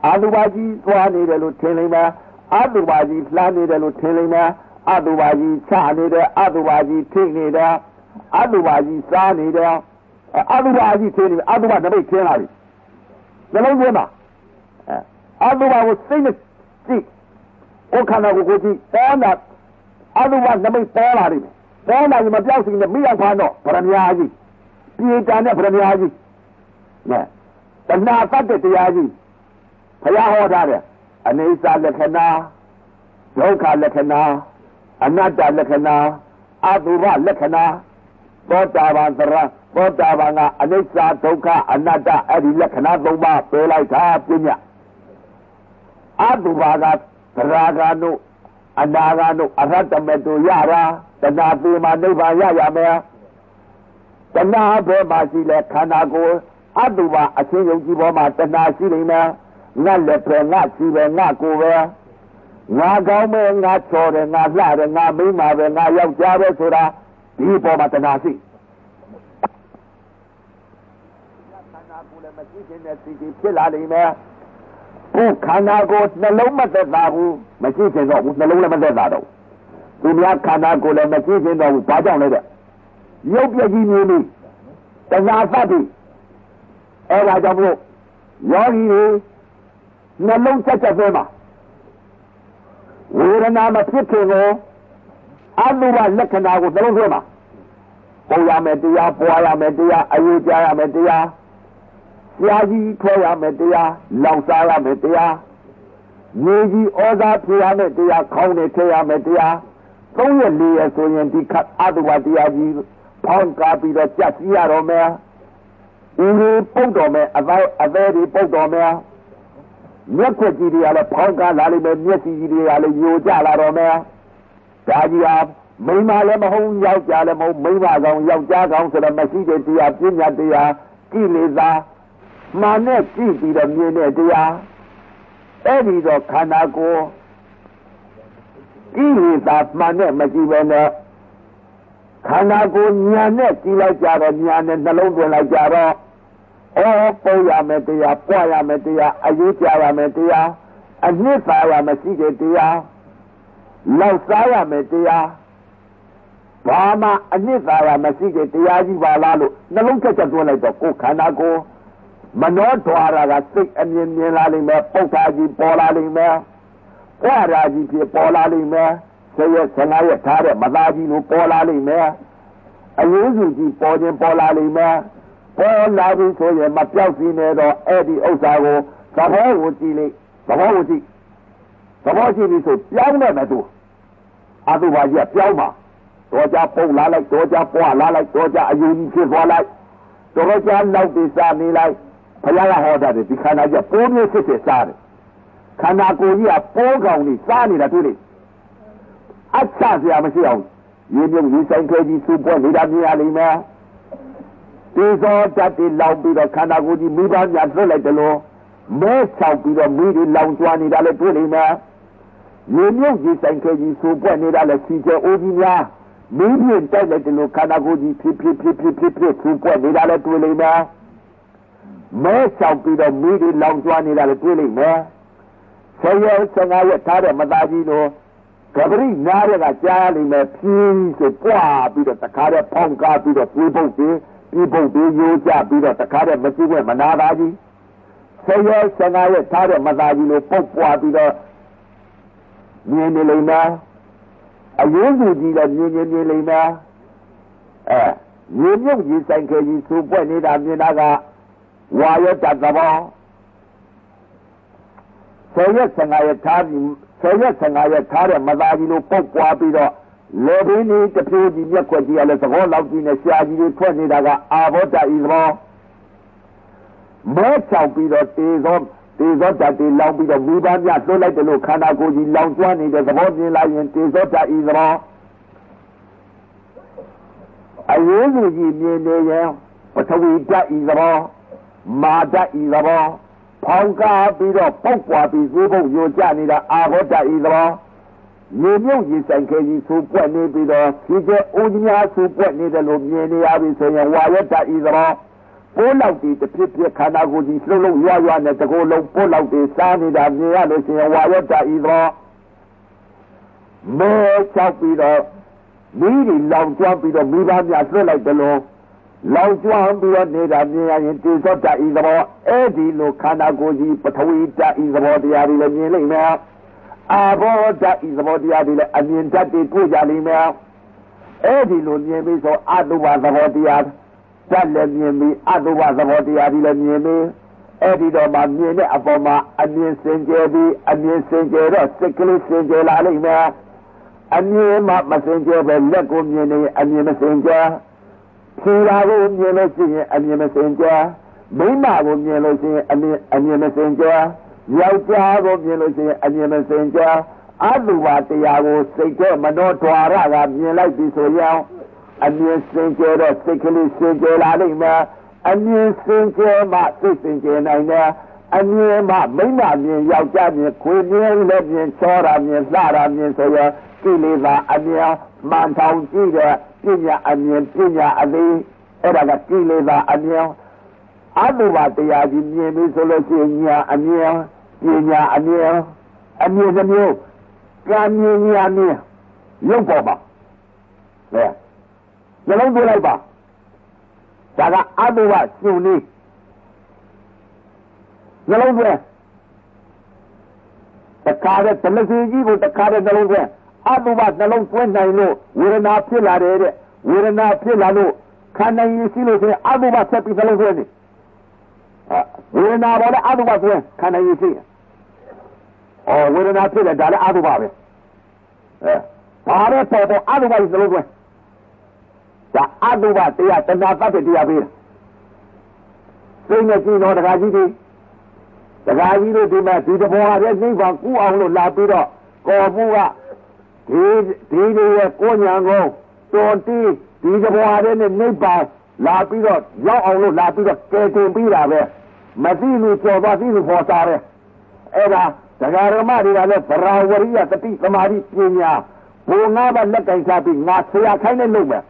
အတုပါကြီးသွားနေတယ်လို့ထင်လိမ့်မယ်အတုပါကြီးလှမ်းနေတယ်လို့ထင်လိမ့်မယ်အတုပါကြီးချနေတယ်အတုပါကြီးထိနေတယ်အတုပါကြီးစားနေတယ်အတုပါကြီးထင်းနေအတုပါတပိတ်ထင်းလာပြီနှလုံးသွင်းပါအတုပါကိုစိတ်နဲ့ကြည့် ကိုခန္ဓာကိုကိုကြည့်တောတာအတုပါနမိတ်ပေါ်လာတယ်ပေါ်လာရင်မပြောက်စီနဲ့မိအောင်ဖမ်းတော့ဗရမ ्या ကြီးပြေတန်တဲ့ဗရမ ्या ကြီးနဲ့တဏှာတတ်တဲ့တရားကြီးဘုရားဟောထားတယ်အနေစာလက္ခဏာဒုက္ခလက္ခဏာအနတ္တလက္ခဏာအတုပလက္ခဏာသောတာပန်သရသောတာပန်ကအနိစ္စဒုက္ခအနတ္တအဲ့ဒီလက္ခဏာ၃ပါးပြောလိုက်တာပြညာအတုပါက သရာဂနုအနာဂနုအရတ္တမေတုရတာတဏှာပေမှာနိဗ္ဗာန်ရရမယ်တဏှာဘယ်မှာရှိလဲခန္ဓာကိုယ်အတုပါအချင်းယုံကြည်ပေါ်မှာတဏှာရှိနေမယ်ငါလက်ပဲငါချီပဲငါကိုယ်ပဲငါကောင်းပဲငါချော်တယ်ငါလှတယ်ငါမိန်းမပဲငါယောက်ျားပဲဆိုတာဒီပေါ်မှာတဏှာရှိခန္ဓာကိုယ်လည်းမရှိခြင်းနဲ့စီစီဖြစ်လာနေမယ် ကိုခန္ဓာကိုယ်နှလုံးမသက်သာဘူးမရှိခြင်းတော့ဘူးနှလုံးလည်းမသက်သာတော့သူများခန္ဓာကိုယ်လည်းမရှိခြင်းတော့ဘူးဘာကြောင့်လဲတဲ့ရုပ်ပြကြီးနေပြီတဏှာသတ္တိအဲဒါကြောင့်မို့ယောဂီတွေနှလုံးချက်ချက်ပဲမှာဝေဒနာမဖြစ်ခင်ကိုအတုဝလက္ခဏာကိုနှလုံးသွင်းမှာပေါ်ရမယ်တရားပွားရမယ်တရားအယူကြရမယ်တရား ဆရာကြီးထွက်ရမယ်တရားလောင်စားရမယ်တရားမြေကြီးဩဇာဖြေရမယ်တရားခေါင်းနဲ့ထည့်ရမယ်တရားသုံးရက်လေးရဆိုရင်ဒီခတ်အတုဝတရားကြီးဖောင်းကားပြီးတော့ကြက်စီရတော့မယ်ဦးလေးပုတ်တော်မယ်အသေးအသေးတွေပုတ်တော်မယ်မျက်ခွက်ကြီးတွေကလည်းဖောင်းကားလာလိမ့်မယ်မျက်စိကြီးတွေကလည်းညိုကျလာတော့မယ်ဒါကြီးဟာမိန်းမလည်းမဟုတ်ယောက်ျားလည်းမဟုတ်မိန်းမကောင်ယောက်ျားကောင်ဆိုတော့မရှိတဲ့တရားပညာတရားကိလေသာ မာနဲ့ကြည့်ပြီးတော့မြင်တဲ့တရားအဲ့ဒီတော့ခန္ဓာကိုယ်ကိလေသာမှန်နဲ့မကြည့်ပဲနဲ့ခန္ဓာကိုယ်ညာနဲ့ကြည့်လိုက်ကြတော့ညာနဲ့နှလုံးသွင်းလိုက်ကြတော့အော်ပုံရမယ်တရားပွားရမယ်တရားအရေးကြရမယ်တရားအနှစ်သာရမရှိတဲ့တရားလောက်စားရမယ်တရားဘာမှအနှစ်သာရမရှိတဲ့တရားကြီးပါလားလို့နှလုံးချက်ချက်သွင်းလိုက်တော့ကိုယ်ခန္ဓာကိုယ် မနောဓွာရကစိတ်အမြင်မြင်လာလိမ့်မယ်ပု္ပ္ပာကြီးပေါ်လာလိမ့်မယ်ပွားရာကြီးဖြစ်ပေါ်လာလိမ့်မယ်ဆရက်ဆငါရက်ထားတဲ့မသားကြီးလိုပေါ်လာလိမ့်မယ်အရေးစုကြီးပေါ်ခြင်းပေါ်လာလိမ့်မယ်ပေါ်လာပြီဆိုရင်မပြောက်စီနေတော့အဲ့ဒီဥစ္စာကိုသဘောကိုကြည့်လိုက်သဘောကိုကြည့်သဘောကြည့်ပြီဆိုပြောင်းတယ်မသူအတုပါကြီးကပြောင်းပါတော့ကြပုံလာလိုက်တော့ကြပွားလာလိုက်တော့ကြအယူကြီးဖြစ်သွားလိုက်တော့ကြနောက်ပြီးစားနေလိုက် ဘုရားကဟောတာဒီခန္ဓာကြီးပိုးမျိုးဖြစ်ဖြစ်စားတယ်ခန္ဓာကိုယ်ကြီးကပိုးကောင်ကြီးစားနေတာတွေ့လေအချစရာမရှိအောင်ရေမြုပ်ရေဆိုင်ခဲကြီးစူပွက်နေတာမြင်ရလိမ့်မယ်ဒီသောတတ်တိလောင်ပြီးတော့ခန္ဓာကိုယ်ကြီးမိဘများလွတ်လိုက်တယ်လို့မဲချောက်ပြီးတော့မိတွေလောင်ကျွမ်းနေတာလည်းတွေ့လိမ့်မယ်ရေမြုပ်ရေဆိုင်ခဲကြီးစူပွက်နေတာလည်းစီကျအိုးကြီးများမင်းပြတိုက်လိုက်တယ်လို့ခန္ဓာကိုယ်ကြီးဖြစ်ဖြစ်ဖြစ်ဖြစ်ဖြစ်ဖြစ်စူပွက်နေတာလည်းတွေ့လိမ့်မယ် မဲချောက်ပြီးတော့မိတွေလောင်ကျွမ်းနေတာလည်းတွေ့လိမ့်မယ်ဆယ်ရက်ဆယ်ငါရက်ထားတဲ့မသားကြီးတို့ကပရိနားရကကြားလိမ့်မယ်ဖြင်းဆိုပွားပြီးတော့တခါတည်းဖောင်းကားပြီးတော့ပြေးပုတ်ပြီးပြေးပုတ်ပြီးရိုးကြပြီးတော့တခါတည်းမကြည့်ဝဲမနာသားကြီးဆယ်ရက်ဆယ်ငါရက်ထားတဲ့မသားကြီးလိုပုတ်ပွားပြီးတော့မြင်နေလိမ့်မယ်အယုံစုကြီးလည်းမြင်မြင်မြင်လိမ့်မယ်အဲရေမြုပ်ကြီးဆိုင်ခဲကြီးစူပွက်နေတာမြင်တာက ဝါရတသဘောဆယ်ရက်ဆယ်ငါရက်ထားပြီးဆယ်ရက်ဆယ်ငါရက်ထားတဲ့မသားကြီးလိုပုတ်ပွားပြီးတော့လေဘင်းကြီးတစ်ဖြိုးကြီးမျက်ခွက်ကြီးကလည်းသဘောလောက်ကြီးနဲ့ရှားကြီးတွေထွက်နေတာကအာဘောတဤသဘောမဲချောက်ပြီးတော့တေသောတေသောတတေလောင်ပြီးတော့မိဘများသွတ်လိုက်တယ်လို့ခန္ဓာကိုယ်ကြီးလောင်ကျွမ်းနေတဲ့သဘောမြင်လိုက်ရင်တေသောတဤသဘောအရေးစုကြီးမြင်နေရင်ပထဝီတဤသဘော မာတဤသဘောဖောင်းကားပြီးတော့ပုတ်ပွားပြီးဇိုးပုတ်ညိုကျနေတာအာဘောတဤသဘောရေမြုပ်ရေဆိုင်ခဲကြီးဆိုပွက်နေပြီးတော့ဖြည့်ကျအိုးကြီးများဆိုပွက်နေတယ်လို့မြင်နေရပြီဆိုရင်ဝါရတဤသဘောပိုးလောက်ဒီတစ်ဖြစ်ဖြစ်ခန္ဓာကိုယ်ကြီးလှုပ်လှုပ်ရွရွနဲ့တကိုယ်လုံးပိုးလောက်ဒီစားနေတာမြင်ရလို့ရှိရင်ဝါရတဤသဘောမဲချောက်ပြီးတော့မိဒီလောင်ကျွမ်းပြီးတော့မိဘများလွတ်လိုက်တယ်လို့ လောင်ကျွမ်းပြီးတော့နေတာမြင်ရရင်တေသောတဤသဘောအဲ့ဒီလိုခန္ဓာကိုယ်ကြီးပထဝီတဤသဘောတရားတွေလည်းမြင်လိမ့်မယ်အာဘောဓဤသဘောတရားတွေလည်းအမြင်တတ်တွေတွေ့ကြလိမ့်မယ်အဲ့ဒီလိုမြင်ပြီးဆိုအတုဝသဘောတရားတတ်လည်းမြင်ပြီးအတုဝသဘောတရားတွေလည်းမြင်ပြီးအဲ့ဒီတော့မှမြင်တဲ့အပေါ်မှာအမြင်စင်ကြယ်ပြီးအမြင်စင်ကြယ်တော့စိတ်ကလေးစင်ကြယ်လာလိမ့်မယ်အမြင်မှမစင်ကြယ်ပဲလက်ကိုမြင်နေအမြင်မစင်ကြယ် ဖြေတာကိုမြင်လို့ရှိရင်အမြင်မစင်ကြယ်မိမကိုမြင်လို့ရှိရင်အမြင်အမြင်မစင်ကြယ်ယောက်ျားကိုမြင်လို့ရှိရင်အမြင်မစင်ကြယ်အတုပါတရားကိုစိတ်ကမနောဓွာရကမြင်လိုက်ပြီဆိုရင်အမြင်စင်ကြယ်တော့စိတ်ကလေးစင်ကြယ်လာလိမ့်မယ်အမြင်စင်ကြယ်မှသိစင်ကြယ်နိုင်တယ်အမြင်မှမိမ့်မမြင်ယောက်ျားမြင်ခွေမြင်လက်မြင်ချောတာမြင်လှတာမြင်ဆိုရကိလေသာအမြင်မှန်ထောင်ကြည့်တဲ့ ပညာအမြင်ပညာအလေးအဲ့ဒါကကိလေသာအမြင်အတုပါတရားကြီးမြင်ပြီဆိုလို့ရှိရင်ညာအမြင်ပညာအမြင်အမြင်တစ်မျိုးကံမြင်ညာမြင်ရုပ်ပေါ်ပါလေနှလုံးသွင်းလိုက်ပါဒါကအတုပါရှင်နေနှလုံးသွင်းတခါတဲ့တလစီကြီးကိုတခါတဲ့နှလုံးသွင်း အတုပါနှလုံးသွင်းနိုင်လို့ဝေဒနာဖြစ်လာတယ်တဲ့ဝေဒနာဖြစ်လာလို့ခန္ဓာရင်ရှိလို့ဆိုရင်အတုပါဆက်ပြီးနှလုံးသွင်းနေဝေဒနာပေါ်လည်းအတုပါသွင်းခန္ဓာရင်ရှိဩဝေဒနာဖြစ်တယ်ဒါလည်းအတုပါပဲအဲဘာလဲပေါ်ပေါ်အတုပါကြီးနှလုံးသွင်းဒါအတုပါတရားတဏှာတတ်တဲ့တရားပေးတာစိတ်နဲ့ကြည့်တော့တခါကြီးဒီတခါကြီးတို့ဒီမှာဒီတဘောဟာလည်းနိဗ္ဗာန်ကူအောင်လို့လာပြီးတော့ကော်ဘူးက ဒီဒီတွေရဲ့ကိုညာကိုတော်တီးဒီတဘောဟာလည်းနိဗ္ဗာန်လာပြီးတော့ရောက်အောင်လို့လာပြီးတော့ကယ်တင်ပြီးတာပဲမသိလို့ကြော်သွားသိလို့ပေါ်စားတယ်အဲ့ဒါတရားဓမ္မတွေကလည်းဗရာဝရိယတတိသမာဓိပညာဘုံငါးပါးလက်ကင်စားပြီးငါဆရာခိုင်းနေလို့မယ်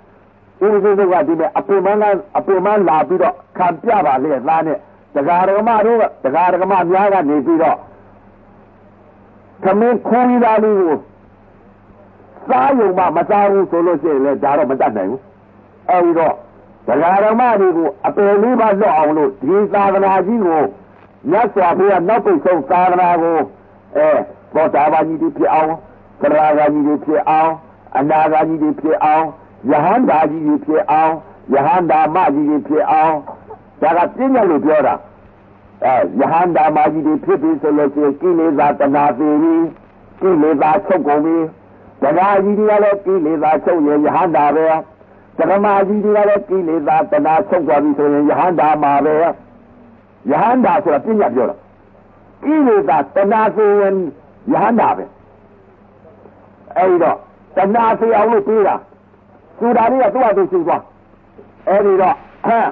ဦးဇင်းတို့ကဒီမဲ့အပင်မကအပင်မလာပြီးတော့ခံပြပါလေသားနဲ့တရားဓမ္မတို့ကတရားဓမ္မများကနေပြီးတော့သမင်းခွန်လာလေးကို စားယုံမှမစားဘူးဆိုလို့ရှိရင်လည်းဒါတော့မတတ်နိုင်ဘူးအဲဒီတော့တရားဓမ္မတွေကိုအပယ်လေးပါလွတ်အောင်လို့ဒီသာသနာကြီးကိုမြတ်စွာဘုရားနောက်ပိတ်ဆုံးသာသနာကိုအဲဘောတာဘာကြီးတွေဖြစ်အောင်ကရာဂါကြီးတွေဖြစ်အောင်အနာဂါကြီးတွေဖြစ်အောင်ယဟန္တာကြီးတွေဖြစ်အောင်ယဟန္တာမကြီးတွေဖြစ်အောင်ဒါကပြည့်ညတ်လို့ပြောတာအဲယဟန္တာမကြီးတွေဖြစ်ပြီဆိုလို့ရှိရင်ကိလေသာတဏှာသေးပြီကိလေသာချုပ်ကုန်ပြီ တရားကြီးတွေကလည်းကိလေသာချုပ်ရင်ယဟန္တာပဲဓမ္မကြီးတွေကလည်းကိလေသာတဏှာချုပ်သွားပြီဆိုရင်ယဟန္တာမှာပဲယဟန္တာဆိုတာပြည့်ညတ်ပြောတာကိလေသာတဏှာဆိုရင်ယဟန္တာပဲအဲဒီတော့တဏှာဆိုအောင်လို့ပြေးတာသူတာလေးကသူ့အတူရှင်းသွားအဲဒီတော့ဟမ်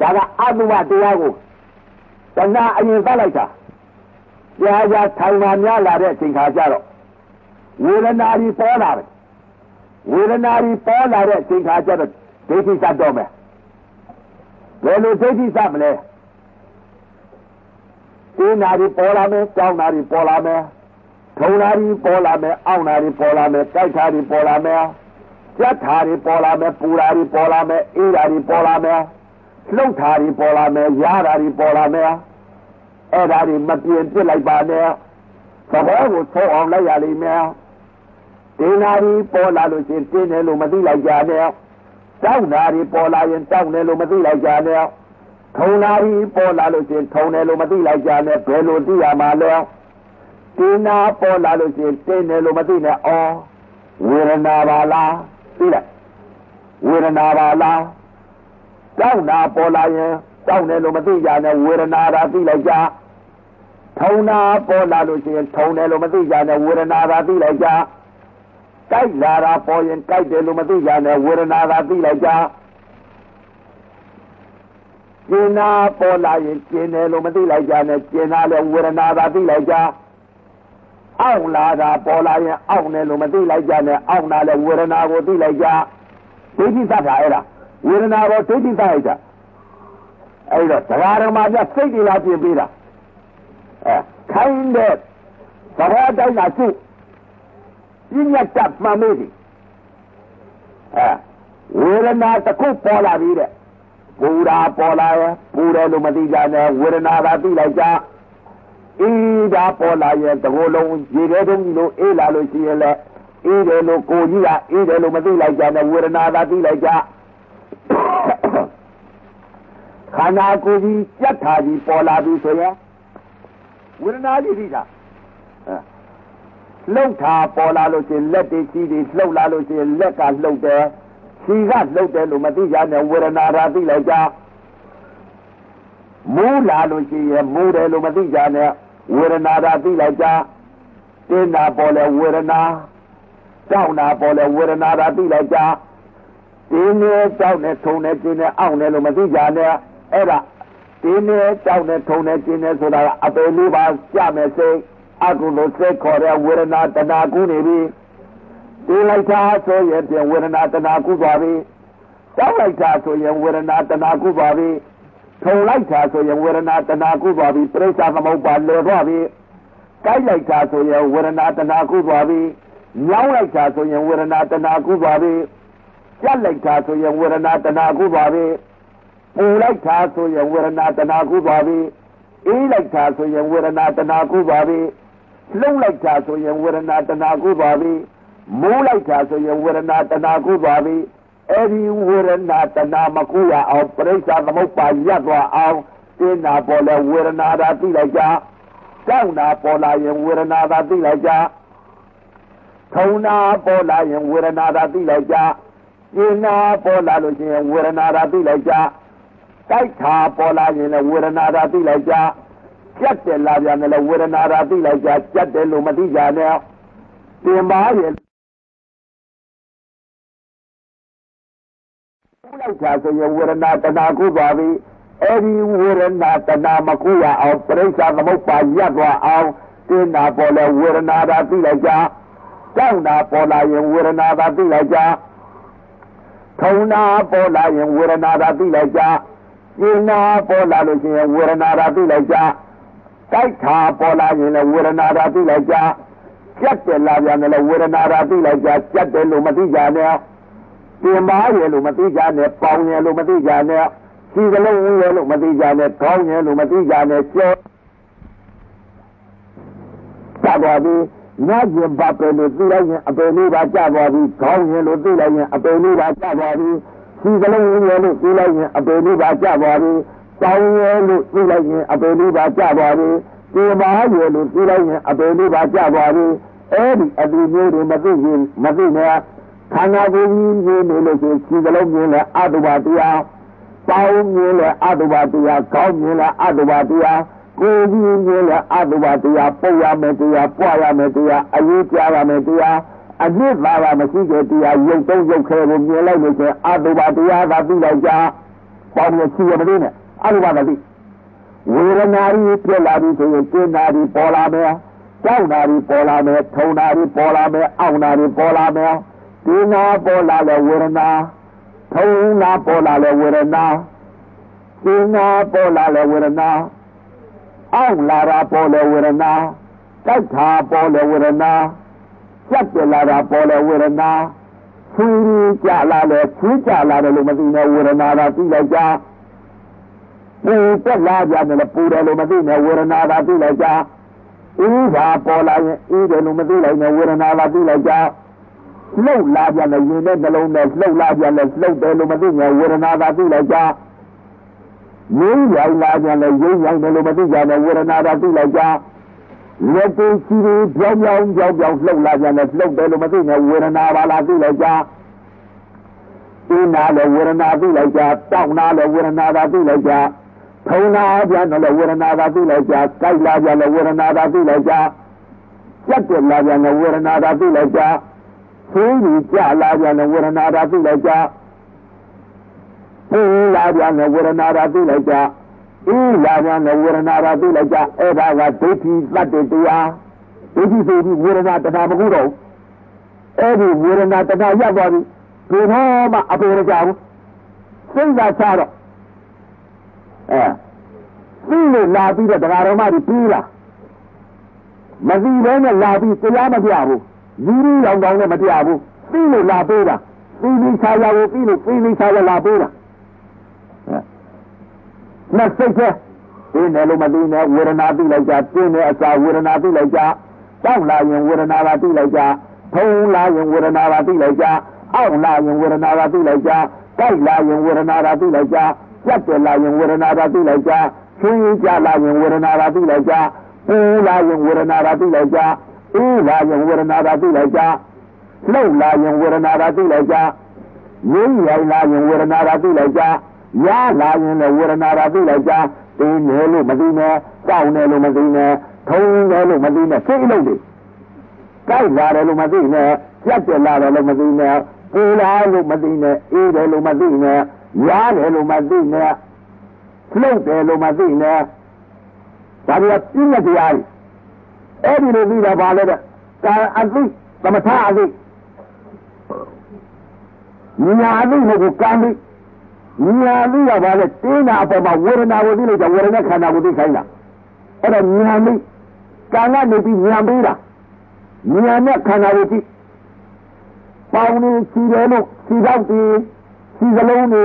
ဒါကအတုဝတရားကိုတဏှာအရင်သတ်လိုက်တာကြာကြာထိုင်မှများလာတဲ့အချိန်ခါကျတော့ ဝေဒနာကြီးပေါ်လာတယ်ဝေဒနာကြီးပေါ်လာတဲ့အချိန်ခါကျတော့ဒိဋ္ဌိစတော့မယ်ဘယ်လိုဒိဋ္ဌိစမလဲအင်းနာကြီးပေါ်လာမယ်ကြောင်းနာကြီးပေါ်လာမယ်ထုံနာကြီးပေါ်လာမယ်အောက်နာကြီးပေါ်လာမယ်ကြိုက်တာကြီးပေါ်လာမယ်ကြက်တာကြီးပေါ်လာမယ်ပူတာကြီးပေါ်လာမယ်အေးတာကြီးပေါ်လာမယ်လှုပ်တာကြီးပေါ်လာမယ်ရားတာကြီးပေါ်လာမယ်အဲ့ဒါကြီးမပြင်းပြစ်လိုက်ပါနဲ့သဘောကိုသုံးအောင်လိုက်ရလိမ့်မယ် ဒီနာကြီးပေါ်လာလို့ရှင်တင်းတယ်လို့မသိလိုက်ကြနဲ့တောက်နာကြီးပေါ်လာရင်တောက်တယ်လို့မသိလိုက်ကြနဲ့ထုံနာကြီးပေါ်လာလို့ရှင်ထုံတယ်လို့မသိလိုက်ကြနဲ့ဘယ်လိုသိရမှာလဲတင်းနာပေါ်လာလို့ရှင်တင်းတယ်လို့မသိနဲ့အော်ဝေဒနာပါလားသိလိုက်ဝေဒနာပါလားတောက်နာပေါ်လာရင်တောက်တယ်လို့မသိကြနဲ့ဝေဒနာသာသိလိုက်ကြထုံနာပေါ်လာလို့ရှိရင်ထုံတယ်လို့မသိကြနဲ့ဝေဒနာသာသိလိုက်ကြ ကြိုက်လာတာပေါ်ရင်ကြိုက်တယ်လို့မသိကြနဲ့ဝေဒနာသာသိလိုက်ကြကျင်နာပေါ်လာရင်ကျင်တယ်လို့မသိလိုက်ကြနဲ့ကျင်နာလည်းဝေဒနာသာသိလိုက်ကြအောက်လာတာပေါ်လာရင်အောက်တယ်လို့မသိလိုက်ကြနဲ့အောက်နာလည်းဝေဒနာကိုသိလိုက်ကြဒိဋ္ဌိသတ်တာအဲ့ဒါဝေဒနာကိုဒိဋ္ဌိသတ်လိုက်တာအဲ့တော့တရားဓမ္မပြစိတ်တွေလာပြင်ပေးတာအဲခိုင်းတဲ့သဘောတိုင်းကသူ့ ပညာတတ်မှမေးတယ်အဲဝေဒနာတစ်ခုပေါ်လာပြီတဲ့ပူတာပေါ်လာရင်ပူတယ်လို့မသိကြနဲ့ဝေဒနာသာသိလိုက်ကြအေးဒါပေါ်လာရင်တကိုယ်လုံးရေထဲတုံးကြီးလို့အေးလာလို့ရှိရင်လည်းအေးတယ်လို့ကိုကြီးကအေးတယ်လို့မသိလိုက်ကြနဲ့ဝေဒနာသာသိလိုက်ကြခန္ဓာကိုယ်ကြီးကြက်ထာကြီးပေါ်လာပြီဆိုရင်ဝေဒနာကြီးသိတာ လှုပ်တာပေါ်လာလို့ရှိရင်လက်တွေကြီးတွေလှုပ်လာလို့ရှိရင်လက်ကလှုပ်တယ်ခြေကလှုပ်တယ်လို့မသိကြနဲ့ဝေဒနာသာသိလိုက်ကြမူးလာလို့ရှိရင်မူးတယ်လို့မသိကြနဲ့ဝေဒနာသာသိလိုက်ကြတင်းတာပေါ်လဲဝေဒနာကြောက်တာပေါ်လဲဝေဒနာသာသိလိုက်ကြတင်းနေတောက်နေထုံနေကျင်းနေအောင့်နေလို့မသိကြနဲ့အဲ့ဒါတင်းနေတောက်နေထုံနေကျင်းနေဆိုတာကအပေလေးပါကြမယ်စိတ် အကုသိုလ်စိတ်ခေါ်တဲ့ဝေဒနာတဏှာကူးနေပြီတင်းလိုက်တာဆိုရင်ပြန်ဝေဒနာတဏှာကူးသွားပြီတောက်လိုက်တာဆိုရင်ဝေဒနာတဏှာကူးသွားပြီထုံလိုက်တာဆိုရင်ဝေဒနာတဏှာကူးသွားပြီပြိဿသမုပ္ပါလွယ်သွားပြီကြိုက်လိုက်တာဆိုရင်ဝေဒနာတဏှာကူးသွားပြီညောင်းလိုက်တာဆိုရင်ဝေဒနာတဏှာကူးသွားပြီကြက်လိုက်တာဆိုရင်ဝေဒနာတဏှာကူးသွားပြီပူလိုက်တာဆိုရင်ဝေဒနာတဏှာကူးသွားပြီအေးလိုက်တာဆိုရင်ဝေဒနာတဏှာကူးသွားပြီ လှုပ်လိုက်တာဆိုရင်ဝေဒနာတဏှာကူးသွားပြီမိုးလိုက်တာဆိုရင်ဝေဒနာတဏှာကူးသွားပြီအဲ့ဒီဝေဒနာတဏှာမကူရအောင်ပြိဿသမုပ္ပါရပ်သွားအောင်တင်းနာပေါ်လဲဝေဒနာသာသိလိုက်ကြကြောက်နာပေါ်လာရင်ဝေဒနာသာသိလိုက်ကြထုံနာပေါ်လာရင်ဝေဒနာသာသိလိုက်ကြကျင်နာပေါ်လာလို့ရှိရင်ဝေဒနာသာသိလိုက်ကြတိုက်ခါပေါ်လာရင်လည်းဝေဒနာသာသိလိုက်ကြ ကြက်တယ်လာပြန်တယ်လည်းဝေဒနာသာသိလိုက်ကြကြက်တယ်လို့မသိကြနဲ့တင်ပါရဲ့လိုက်တာဆိုရင်ဝေဒနာတဏှာကုသွားပြီအဲ့ဒီဝေဒနာတဏှာမကုရအောင်ပြိဿသမုပ္ပါရပ်သွားအောင်တင်းနာပေါ်လဲဝေဒနာသာသိလိုက်ကြကြောက်နာပေါ်လာရင်ဝေဒနာသာသိလိုက်ကြထုံနာပေါ်လာရင်ဝေဒနာသာသိလိုက်ကြကျင်နာပေါ်လာလို့ရှိရင်ဝေဒနာသာသိလိုက်ကြ တိုက်ခါပေါ်လာရင်လည်းဝေဒနာသာသိလိုက်ကြကြက်တယ်လာပြန်တယ်လည်းဝေဒနာသာသိလိုက်ကြကြက်တယ်လို့မသိကြနဲ့ပြင်မာရယ်လို့မသိကြနဲ့ပေါင်ရယ်လို့မသိကြနဲ့စီကလုံးရယ်လို့မသိကြနဲ့ခေါင်းရယ်လို့မသိကြနဲ့ကျော်ကြပါပြီညကျင်ပါပဲလို့သိလိုက်ရင်အပေလေးပါကြပါပြီခေါင်းရယ်လို့သိလိုက်ရင်အပေလေးပါကြပါပြီစီကလုံးရယ်လို့သိလိုက်ရင်အပေလေးပါကြပါပြီ ပေါင်ရယ်လို့သိလိုက်ရင်အပေလေးပါကြပါပြီပြင်မာရယ်လို့သိလိုက်ရင်အပေလေးပါကြပါပြီအဲ့ဒီအတူမျိုးတွေမသိရင်မသိနဲ့ခန္ဓာကိုယ်ကြီးမြင်နေလို့ရှိရင်ခြေကလေးမြင်လဲအတုပါတရားပေါင်းမြင်လဲအတုပါတရားခေါင်းမြင်လဲအတုပါတရားကိုယ်ကြီးမြင်လဲအတုပါတရားပုတ်ရမယ်တရားပွားရမယ်တရားအရေးကြရမယ်တရားအနစ်သာရမရှိတဲ့တရားရုပ်သုံးရုပ်ခဲကိုမြင်လိုက်လို့ရှိရင်အတုပါတရားသာသိလိုက်ကြပေါင်းရချီရမလို့နဲ့ အတုပါသာသိဝေဒနာကြီးဖြစ်လာပြီဆိုရင်ကျင်နာကြီးပေါ်လာမယ်ကြောက်နာကြီးပေါ်လာမယ်ထုံနာကြီးပေါ်လာမယ်အောင့်နာကြီးပေါ်လာမယ်ဒီနာပေါ်လာလဲဝေဒနာထုံနာပေါ်လာလဲဝေဒနာဒီနာပေါ်လာလဲဝေဒနာအောက်လာတာပေါ်လဲဝေဒနာတိုက်တာပေါ်လဲဝေဒနာကြက်ပြလာတာပေါ်လဲဝေဒနာဆူရီကြလာလဲဆူးကြလာတယ်လို့မသိနဲ့ဝေဒနာသာသိလိုက်ကြ ပူတက်လာကြတယ်လို့ပူတယ်လို့မသိနဲ့ဝေဒနာသာသိလိုက်ကြအေးသာပေါ်လာရင်အေးတယ်လို့မသိလိုက်နဲ့ဝေဒနာသာသိလိုက်ကြလှုပ်လာပြန်တယ်ရင်တဲ့နှလုံးနဲ့လှုပ်လာပြန်တယ်လှုပ်တယ်လို့မသိငယ်ဝေဒနာသာသိလိုက်ကြရင်းရိုင်လာပြန်တယ်ရင်းရိုင်တယ်လို့မသိကြနဲ့ဝေဒနာသာသိလိုက်ကြလက်သေးချီတွေပြောင်းပြောင်းပြောင်းပြောင်းလှုပ်လာပြန်တယ်လှုပ်တယ်လို့မသိငယ်ဝေဒနာပါလားသိလိုက်ကြအင်းနာလည်းဝေဒနာသိလိုက်ကြတောက်နာလည်းဝေဒနာသာသိလိုက်ကြ ထုံနာပြန်တယ်ဝေဒနာသာသိလိုက်ကြကြိုက်လာပြန်တယ်ဝေဒနာသာသိလိုက်ကြကြက်တယ်လာပြန်တယ်ဝေဒနာသာသိလိုက်ကြသိကြီးကြလာပြန်တဲ့ဝေဒနာသာသိလိုက်ကြသိလာပြန်တဲ့ဝေဒနာသာသိလိုက်ကြအင်းလာပြန်တဲ့ဝေဒနာသာသိလိုက်ကြအဲ့ဒါကဒိဋ္ဌိသတ္တတရားဒိဋ္ဌိဆိုပြီးဝေဒနာတဏှာမကူတော့အဲ့ဒီဝေဒနာတဏှာရပ်သွားပြီဒီတော့မှအပေရကြဘူးစိတ်သာချတော့ အဲသိလို့လာပြီးတော့တရားတော်မှပြီးလာမသိဘဲနဲ့လာပြီးတရားမပြဘူးလူလူရောင်ကောင်းနဲ့မပြဘူးသိလို့လာပေးတာသိပြီးခြားရကိုသိလို့သိပြီးခြားရလာပေးတာမစိတ်ခဲဒီနယ်လို့မသိနဲ့ဝေဒနာသိလိုက်ကြပြင်းတဲ့အစာဝေဒနာသိလိုက်ကြတောက်လာရင်ဝေဒနာပါသိလိုက်ကြထုံလာရင်ဝေဒနာပါသိလိုက်ကြအောက်လာရင်ဝေဒနာပါသိလိုက်ကြတိုက်လာရင်ဝေဒနာပါသိလိုက်ကြ ပြတ်တယ်လာရင်ဝေဒနာပါသိလိုက်ကြဆွေးကြလာရင်ဝေဒနာပါသိလိုက်ကြပူလာရင်ဝေဒနာပါသိလိုက်ကြအေးလာရင်ဝေဒနာသာသိလိုက်ကြလှုပ်လာရင်ဝေဒနာသာသိလိုက်ကြငြိမ်းရိုင်လာရင်ဝေဒနာသာသိလိုက်ကြရလာရင်လည်းဝေဒနာသာသိလိုက်ကြတင်းနေလို့မသိနဲ့တောင်းနေလို့မသိနဲ့ထုံနေလို့မသိနဲ့စိတ်လုံးတွေကြိုက်လာတယ်လို့မသိနဲ့ကြက်ပြလာတယ်လို့မသိနဲ့ပူလာလို့မသိနဲ့အေးတယ်လို့မသိနဲ့ ရားတယ်လို့မသိနဲ့လှုပ်တယ်လို့မသိနဲ့ဒါတွေကပြည့်ညက်တရားကြီးအဲ့ဒီလိုသိတာပါလေတဲ့ကာအသိသမထအသိညာအသိမဟုတ်ဘူးကံသိညာအသိကဘာလဲတင်းတာအပေါ်မှာဝေဒနာကိုသိလို့ကြောင့်ဝေဒနာခန္ဓာကိုသိခိုင်းတာအဲ့တော့ညာသိကံကနေပြီးညာပေးတာညာနဲ့ခန္ဓာကိုသိပေါင်းနေစီတယ်လို့စီတော့ဒီ စီစလုံးနေ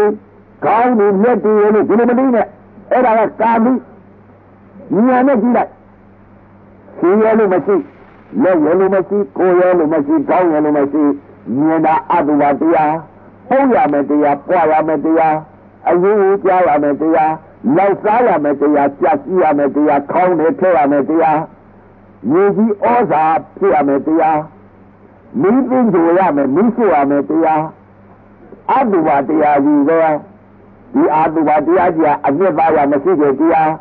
ခေါင်းနေလက်တွေလို့ဒီလိုမသိနဲ့အဲ့ဒါကကာမိညာနဲ့ကြည့်လိုက်စီရလို့မရှိလက်ရလို့မရှိကိုယ်ရလို့မရှိခေါင်းရလို့မရှိမြင်တာအတုပါတရားပို့ရမယ်တရားပွားရမယ်တရားအရင်ဦးကြားရမယ်တရားလောက်စားရမယ်တရားကြက်ကြည့်ရမယ်တရားခေါင်းနဲ့ထည့်ရမယ်တရားမြေကြီးဩဇာဖြစ်ရမယ်တရားမီးပင်ကြရမယ်မီးရှိရမယ်တရား အတုပါတရားကြီးပဲဒီအတုပါတရားကြီးအမြင့်ပါရမရှိတဲ့တရား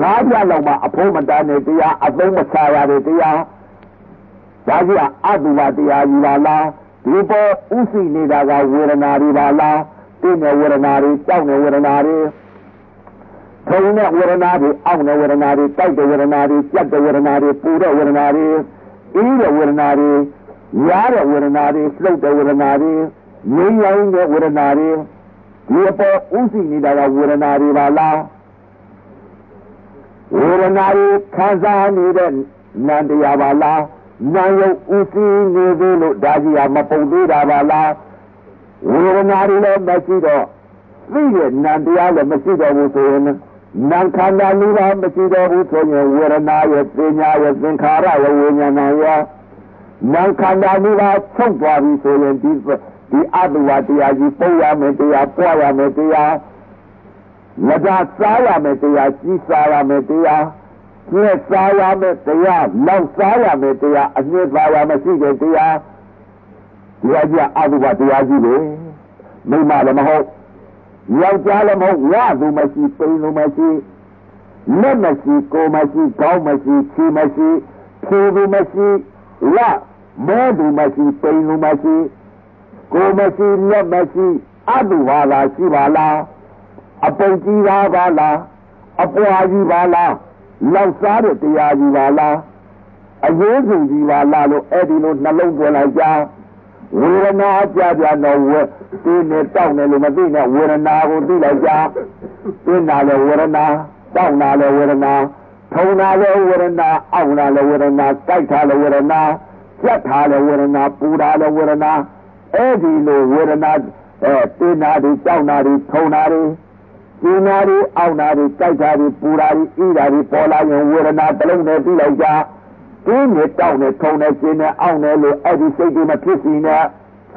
ငါးပြလောက်မှအဖို့မတန်းတဲ့တရားအသုံးမချရတဲ့တရားဒါကြီးကအတုပါတရားကြီးပါလားဒီပေါ်ဥသိနေတာကဝေဒနာတွေပါလားတင်းတဲ့ဝေဒနာတွေကြောက်တဲ့ဝေဒနာတွေထုံတဲ့ဝေဒနာတွေအောင့်တဲ့ဝေဒနာတွေတိုက်တဲ့ဝေဒနာတွေကြက်တဲ့ဝေဒနာတွေပူတဲ့ဝေဒနာတွေအေးတဲ့ဝေဒနာတွေရားတဲ့ဝေဒနာတွေလှုပ်တဲ့ဝေဒနာတွေ ငြိမ်းရိုင်းတဲ့ဝေဒနာတွေဒီအပေါ်ဥသိနေတာကဝေဒနာတွေပါလားဝေဒနာတွေခံစားနေတဲ့နန္တရားပါလားနာယုတ်ဥသိနေသေးလို့ဒါကြီးကမပုံသေးတာပါလားဝေဒနာတွေလည်းမရှိတော့သိတဲ့နန္တရားလည်းမရှိတော့ဘူးဆိုရင်နာခန္ဓာလေးပါမရှိတော့ဘူးဆိုရင်ဝေဒနာရဲ့ပညာရဲ့သင်္ခါရရဲ့ဝိညာဏရဲ့နာခန္ဓာလေးပါချုပ်သွားပြီဆိုရင်ဒီ ဒီအတုဝတရားကြီးပုံရမယ်တရားပွားရမယ်တရားလက်သာစားရမယ်တရားကြီးစားရမယ်တရားကျက်စားရမယ်တရားလောက်စားရမယ်တရားအနှစ်သာရမရှိတဲ့တရားဒီအကြီးအတုဝတရားကြီးလေမိမလည်းမဟုတ်ယောက်ျားလည်းမဟုတ်ဝါသူမရှိပိန်သူမရှိလက်မရှိကိုမရှိခေါင်းမရှိခြေမရှိဖြူသူမရှိဝမဲသူမရှိပိန်သူမရှိ ကိုမရှိလက်မရှိအတုပါလားရှိပါလားအပုံကြီးပါပါလားအပွားကြီးပါလားလောက်စားတဲ့တရားကြီးပါလားအရေးစုကြီးပါလားလို့အဲ့ဒီလိုနှလုံးသွင်းလိုက်ကြဝေဒနာကြကြတော့ဝဲဒီနဲ့တောက်နေလို့မသိနဲ့ဝေဒနာကိုသိလိုက်ကြသိနာလဲဝေဒနာတောက်နာလဲဝေဒနာထုံနာလဲဝေဒနာအောက်နာလဲဝေဒနာကြိုက်တာလဲဝေဒနာကြက်တာလဲဝေဒနာပူတာလဲဝေဒနာ အဲ့ဒီလိုဝေဒနာအဲသိနာတွေတောက်နာတွေထုံနာတွေကျင်းနာတွေအောက်နာတွေကြိုက်တာတွေပူတာတွေဣတာတွေပေါ်လာရင်ဝေဒနာတစ်လုံးနဲ့ပြီးလိုက်ကြကျင်းနဲ့တောက်နဲ့ထုံနဲ့ကျင်းနဲ့အောက်နဲ့လို့အဲ့ဒီစိတ်တွေမဖြစ်စီနဲ့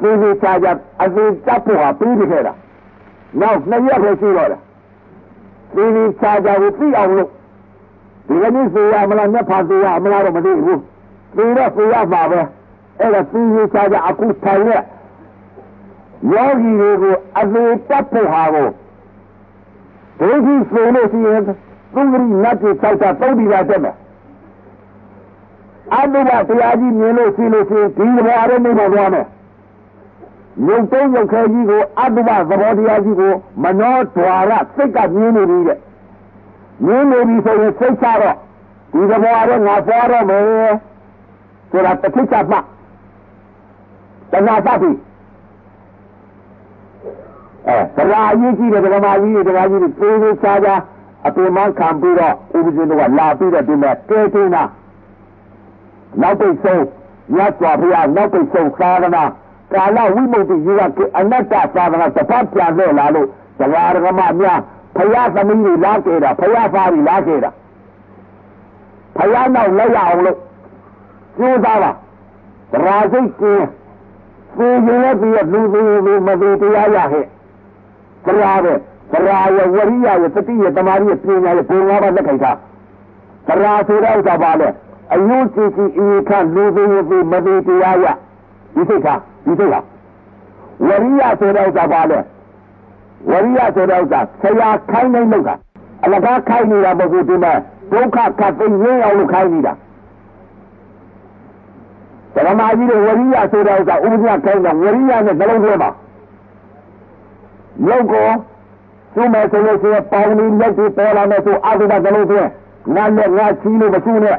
သေသေးချာချာအသေးတပ်ဖို့ဟာပြီးပြီခဲ့တာနောက်နှစ်ရက်ပဲရှိတော့တယ်သေသေးချာချာကိုသိအောင်လို့ဒီကနေ့ဆိုရမလားမျက်ဖာဆိုရမလားတော့မသိဘူးသေတော့ဆိုရပါပဲအဲ့ဒါသေသေးချာချာအခုထိုင်တဲ့ ယောဂီတွေကိုအသေးတပ်ဖို့ဟာကိုဒိဋ္ဌိဆိုလို့ရှိရင်သုဂရိနတ်တွေ၆တာသုံးပြီးတာတက်မယ်အတုပတရားကြီးမြင်လို့ရှိလို့ရှိရင်ဒီဘဝရဲနေမှာသွားမယ်ရုပ်သုံးရုပ်ခဲကြီးကိုအတုပသဘောတရားကြီးကိုမနောဓွာရစိတ်ကမြင်နေပြီတဲ့မြင်နေပြီဆိုရင်စိတ်ချတော့ဒီသဘောရဲငါသွားတော့မယ်ဆိုတာတစ်ခါချမှတဏှာသတိ အဲတရားအရေးကြီးတဲ့ဓမ္မကြီးတွေတရားကြီးတွေပေးပေးချာချာအပင်မခံပြီးတော့ဥပဇင်းတို့ကလာပြီးတော့ဒီမဲ့တဲတင်းတာနောက်ပိတ်ဆုံးမြတ်စွာဘုရားနောက်ပိတ်ဆုံးသာသနာကာလဝိမု ക്തി ကြီးကအနတ္တသာသနာတပတ်ပြန်လဲလာလို့တရားဓမ္မများဘုရားသမီးတွေလာခဲ့တာဘုရားသားတွေလာခဲ့တာဘုရားနောက်လက်ရအောင်လို့ကျိုးသားပါရာစိတ်ကျင်းသေရင်လည်းပြီးတော့လူသေးလူမသေးတရားရဟဲ့ တရားပဲတရားရဝရိယရသတိရတမာရီရပညာရဘုံငါးပါးလက်ခံတာတရားဆိုတဲ့ဥစ္စာပါလေအယုတ်စီစီအေခလူသေးလူမသေးတရားရဒီစိတ်ကဒီစိတ်ကဝရိယဆိုတဲ့ဥစ္စာပါလေဝရိယဆိုတဲ့ဥစ္စာဆရာခိုင်းနိုင်လို့ကအလကားခိုင်းနေတာမဟုတ်ဘူးဒီမှာဒုက္ခခတ်သိရင်းအောင်လို့ခိုင်းနေတာဓမ္မကြီးတွေဝရိယဆိုတဲ့ဥစ္စာဥပဒနာခိုင်းတဲ့ဝရိယနဲ့နှလုံးသွင်းပါ ရုပ်ကိုသူ့မဲ့ဆိုလို့ရှိရင်ပေါင်းပြီးလက်ပြီးပေါ်လာမယ်ဆိုအာသုဘနှလုံးသွင်းငါနဲ့ငါချီးလို့မရှိနဲ့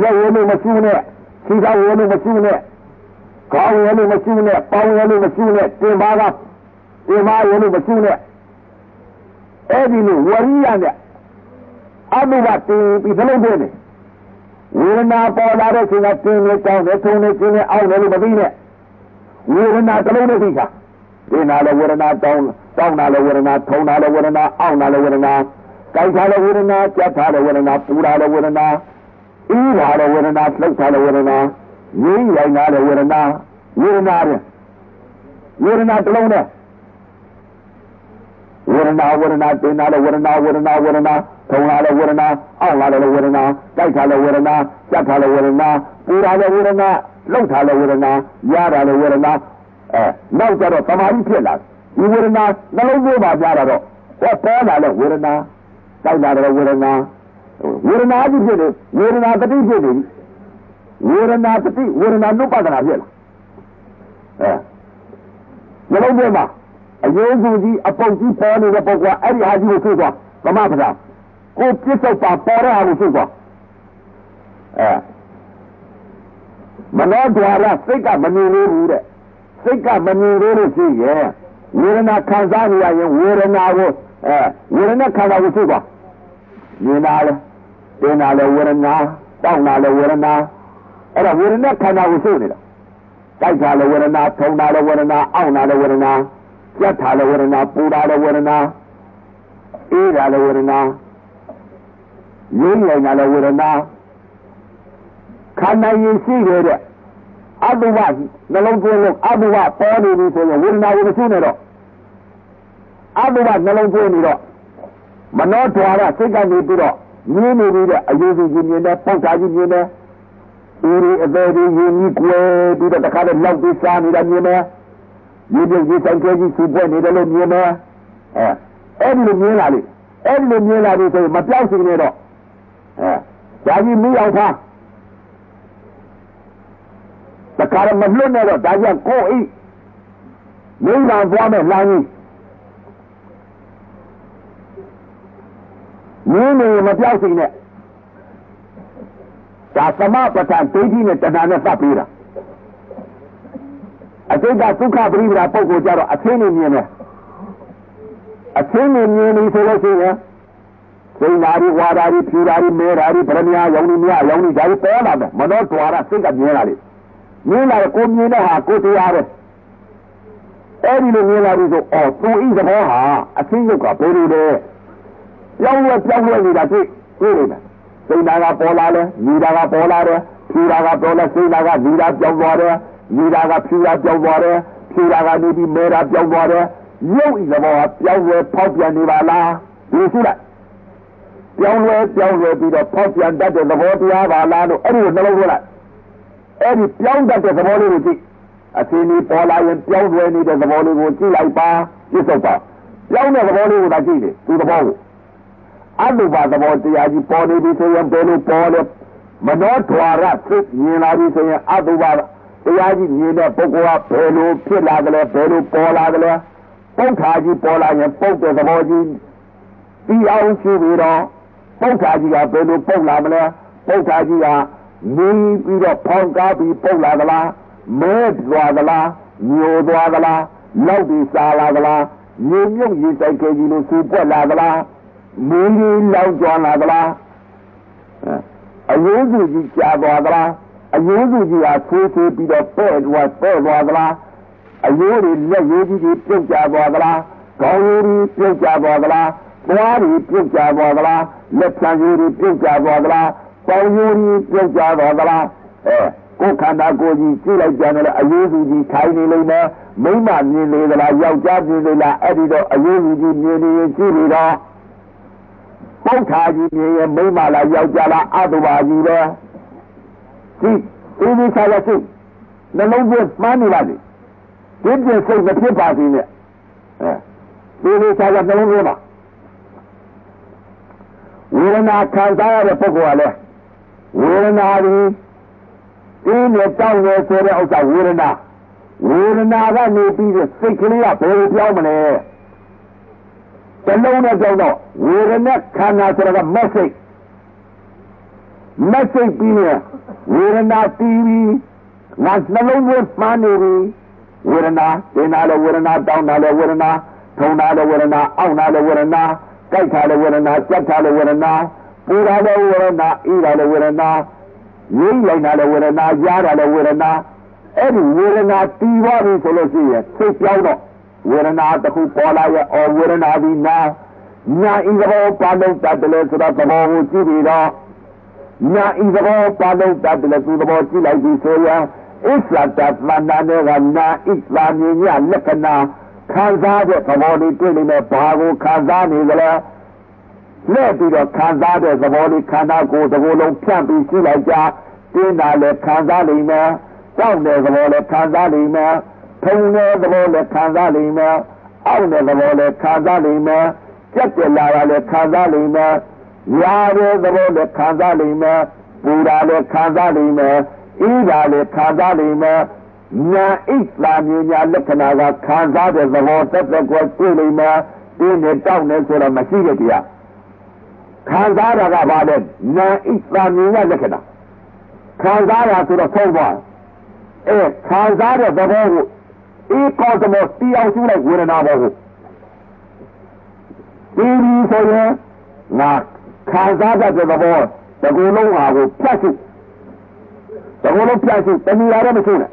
လက်ရည်လို့မရှိနဲ့ခြေသာရည်လို့မရှိနဲ့ခေါင်းရည်လို့မရှိနဲ့ပေါင်းရည်လို့မရှိနဲ့တင်ပါကတင်ပါရည်လို့မရှိနဲ့အဲ့ဒီလိုဝရိယနဲ့အဘိဓတင်ပြီးနှလုံးသွင်းတယ်ဝေဒနာပေါ်လာတဲ့ချိန်ကတင်းနေတောင်းနေထုံနေကျင်းနေအောက်နေလို့မသိနဲ့ဝေဒနာတစ်လုံးနဲ့သိတာဒီနာလည်းဝေဒနာတောင်း တောင်းတာလည်းဝေဒနာထုံတာလည်းဝေဒနာအောက်တာလည်းဝေဒနာကြိုက်တာလည်းဝေဒနာကြက်တာလည်းဝေဒနာပူတာလည်းဝေဒနာအီးတာလည်းဝေဒနာလှုပ်တာလည်းဝေဒနာငြိမ်းရိုင်တာလည်းဝေဒနာဝေဒနာတဲ့ဝေဒနာတစ်လုံးနဲ့ဝေဒနာဝေဒနာတင်တာလည်းဝေဒနာဝေဒနာဝေဒနာထုံလာလည်းဝေဒနာအောက်လာလည်းဝေဒနာကြိုက်တာလည်းဝေဒနာကြက်တာလည်းဝေဒနာပူတာလည်းဝေဒနာလှုပ်တာလည်းဝေဒနာရတာလည်းဝေဒနာအဲနောက်ကြတော့တမာတိဖြစ်လာ ဒီဝေဒနာနှလုံးသွင်းပါကြတာတော့ဟောပေါ်လာတဲ့ဝေဒနာကြိုက်တာလည်းဝေဒနာဝေဒနာကြီးဖြစ်တယ်ဝေဒနာတတိဖြစ်တယ်ဝေဒနာတတိဝေဒနာနုပဒနာဖြစ်လာအဲနှလုံးသွင်းပါအယုံစုကြီးအပုတ်ကြီးပေါ်နေတဲ့ပုဂ္ဂိုလ်အဲ့ဒီဟာကြီးကိုသိသွားသမပဒါကိုပြစ္ဆုတ်ပါပေါ်တဲ့ဟာကိုသိသွားအဲမနောဒွါရစိတ်ကမမြင်လို့ဘူးတဲ့စိတ်ကမမြင်လို့လို့ရှိရဲ့ ဝေဒနာခံစားနေရရင်ဝေဒနာကိုအဲဝေဒနာခံစားကိုသိသွားမြင်တာလဲတင်တာလဲဝေဒနာတောက်တာလဲဝေဒနာအဲ့ဒါဝေဒနာခန္ဓာကိုသိနေတာတိုက်တာလဲဝေဒနာထုံတာလဲဝေဒနာအောင့်တာလဲဝေဒနာကြက်တာလဲဝေဒနာပူတာလဲဝေဒနာအေးတာလဲဝေဒနာရင်းနိုင်တာလဲဝေဒနာခန္ဓာရင်ရှိရတဲ့ အတုဝနှလုံးသွင်းလို့အတုဝပေါ်နေပြီဆိုရင်ဝေဒနာကိုမရှိနဲ့တော့အတုဝနှလုံးသွင်းနေတော့မနောဓာရစိတ်ကနေပြီးတော့မြင်းနေပြီးတဲ့အယူစုကြီးမြင်တယ်ပေါက်တာကြီးမြင်တယ်ဦးရီအသေးကြီးယဉ်ကြီးကွယ်ပြီးတော့တခါတော့လောက်ပြီးစားနေတာမြင်တယ်ရေပြုတ်ရေဆိုင်ကျဲကြီးစူပွက်နေတယ်လို့မြင်တယ်အဲအဲ့ဒီလိုမြင်လာလေအဲ့ဒီလိုမြင်လာပြီဆိုရင်မပြောက်စီနေတော့အဲဒါကြီးမိအောင်ထား တခါတော့မလွတ်နဲ့တော့ဒါကြီးကိုအိမိဘသွားမဲ့လမ်းကြီးမြင်းနေမပြောက်စီနဲ့ဒါသမပဋ္ဌာန်ဒိဋ္ဌိနဲ့တဏှာနဲ့သတ်ပြီးတာအတိတ်ကဒုက္ခပရိပဒါပုဂ္ဂိုလ်ကြတော့အသင်းနေမြင်တယ်အသင်းနေမြင်ပြီဆိုလို့ရှိရင်စိတ်ဓာရီဝါဓာရီဖြူဓာရီမဲဓာရီဗရမညာယောင်နေမြယောင်နေဓာရီပေါ်လာတယ်မတော်တွာရစိတ်ကမြင်လာလေ မြင်လာကိုမြင်တဲ့ဟာကိုတရားပဲအဲ့ဒီလိုမြင်လာပြီဆိုအော်သူဤသဘောဟာအသင်းရုပ်ကဘယ်လိုလဲပြောင်းလဲပြောင်းလဲနေတာသိသိနေတယ်စိတ်ဓာတ်ကပေါ်လာတယ်ညီဓာတ်ကပေါ်လာတယ်ဖြူဓာတ်ကပေါ်လာစိတ်ဓာတ်ကညီဓာတ်ပြောင်းသွားတယ်ညီဓာတ်ကဖြူဓာတ်ပြောင်းသွားတယ်ဖြူဓာတ်ကနေပြီးမဲဓာတ်ပြောင်းသွားတယ်ရုပ်ဤသဘောဟာပြောင်းလဲဖောက်ပြန်နေပါလားဒီရှိလိုက်ပြောင်းလဲပြောင်းလဲပြီးတော့ဖောက်ပြန်တတ်တဲ့သဘောတရားပါလားလို့အဲ့ဒီကိုနှလုံးသွင်းလိုက် အဲ့ဒီပြောင်းတတ်တဲ့သဘောလေးကိုကြည့်အချိန်ကြီးပေါ်လာရင်ပြောင်းလဲနေတဲ့သဘောလေးကိုကြည့်လိုက်ပါပြစ်စုံပါပြောင်းတဲ့သဘောလေးကိုသာကြည့်တယ်ဒီသဘောကိုအတုပါသဘောတရားကြီးပေါ်နေပြီဆိုရင်ဘယ်လိုပေါ်လဲမနောဓွာရဖြစ်မြင်လာပြီဆိုရင်အတုပါတရားကြီးမြင်တဲ့ပုဂ္ဂိုလ်ကဘယ်လိုဖြစ်လာကြလဲဘယ်လိုပေါ်လာကြလဲပုဋ္ဌာကြီးပေါ်လာရင်ပုတ်တဲ့သဘောကြီးပြီးအောင်ရှိပြီးတော့ပုဋ္ဌာကြီးကဘယ်လိုပုတ်လာမလဲပုဋ္ဌာကြီးက မီးပြီးတော့ဖောင်းကားပြီးပုတ်လာသလားမဲသွားသလားညိုသွားသလားလောက်ပြီးစားလာသလားညိုမြုပ်ရေဆိုင်ခဲကြီးလို့စူပွက်လာသလားမင်းကြီးလောက်ကြွလာသလားအယိုးစုကြီးကြာသွားသလားအယိုးစုကြီးဟာဆွေးဆွေးပြီးတော့ပဲ့သွားပဲ့သွားသလားအယိုးတွေလက်ရိုးကြီးတွေပြုတ်ကျသွားသလားခေါင်းရိုးတွေပြုတ်ကျသွားသလားသွားတွေပြုတ်ကျသွားသလားလက်ဖြံရိုးတွေပြုတ်ကျသွားသလား ပေါင်ရိုးတွေပြုတ်ကျသွားသလားအဲကိုယ်ခန္ဓာကိုယ်ကြီးကြည့်လိုက်ကြတယ်အယိုးစုကြီးထိုင်နေလိမ့်မယ်မိမမြင်နေသလားယောက်ျားမြင်နေလားအဲ့ဒီတော့အယိုးစုကြီးမြင်နေရင်ကြည့်ပြီးတော့ပုဋ္ဌာကြီးမြင်ရင်မိမလားယောက်ျားလားအတုပါကြီးပဲကြည့်ဒီဒီဆရာရှိနှလုံးသွင်းမှန်းနေပါလေဒီပြင်စိတ်မဖြစ်ပါသေးနဲ့အဲဒီဒီဆရာနှလုံးသွင်းပါဝေဒနာခံစားရတဲ့ပုဂ္ဂိုလ်ကလည်း ဝေဒနာဒီတင်းနဲ့တောင်းနေဆိုတဲ့ဥစ္စာဝေဒနာဝေဒနာကနေပြီးစိတ်ကလေးကဘယ်လိုပြောင်းမလဲတလုံးနဲ့ကြောက်တော့ဝေဒနာခန္ဓာဆိုတာက message message ပြီးရင်ဝေဒနာတီးပြီးငါနှလုံးသွင်းမှန်းနေပြီဝေဒနာတင်တာလည်းဝေဒနာတောင်းတာလည်းဝေဒနာထုံတာလည်းဝေဒနာအောင့်တာလည်းဝေဒနာကြိုက်တာလည်းဝေဒနာကြက်တာလည်းဝေဒနာ ပူတာလည်းဝေဒနာအေးတာလည်းဝေဒနာငြိမ့်လိုက်တာလည်းဝေဒနာရားတာလည်းဝေဒနာအဲ့ဒီဝေဒနာတီးသွားပြီဆိုလို့ရှိရင်သိပြောင်းတော့ဝေဒနာတစ်ခုပေါ်လာရဲ့အော်ဝေဒနာဒီနာညာဤသောပါလုံးတတ်တယ်ဆိုတော့သဘောကိုကြည့်ပြီးတော့ညာဤသဘောပါလုံးတတ်တယ်သူသဘောကြည့်လိုက်ပြီဆိုရင်အစ္ဆတမန္တနဲ့ကနာဣသလာမြညာလက္ခဏာခံစားတဲ့သဘောလေးတွေ့နေမယ်ဘာကိုခံစားနေကြလဲ လက်ပြီးတော့ခံစားတဲ့သဘောလေးခန္ဓာကိုယ်သဘောလုံးဖြန့်ပြီးရှိလိုက်ကြတင်းတာလည်းခံစားနိုင်မယ်တောက်တဲ့သဘောလည်းခံစားနိုင်မယ်ထုံတဲ့သဘောလည်းခံစားနိုင်မယ်အောက်တဲ့သဘောလည်းခံစားနိုင်မယ်ကြက်တယ်လာတာလည်းခံစားနိုင်မယ်ရာတဲ့သဘောလည်းခံစားနိုင်မယ်ပူတာလည်းခံစားနိုင်မယ်အေးတာလည်းခံစားနိုင်မယ်ညာဣလာမြညာလက္ခဏာကခံစားတဲ့သဘောတက်တက်ကိုတွေ့နိုင်မယ်တင်းနဲ့တောက်နေဆိုတော့မရှိတဲ့တရား ခံစားတာကဘာလဲနာဣလာမြညာလက္ခဏာခံစားတာဆိုတော့ဆုံးသွားအဲခံစားတဲ့သဘောကိုအေးကောသမတီအောင်ရှုလိုက်ဝေဒနာဘောကိုဒီဒီဆိုရင်ငါခံစားတဲ့သဘောတကူလုံးဟာကိုဖြတ်ရှုတကူလုံးဖြတ်ရှုတဏှာလည်းမရှိနဲ့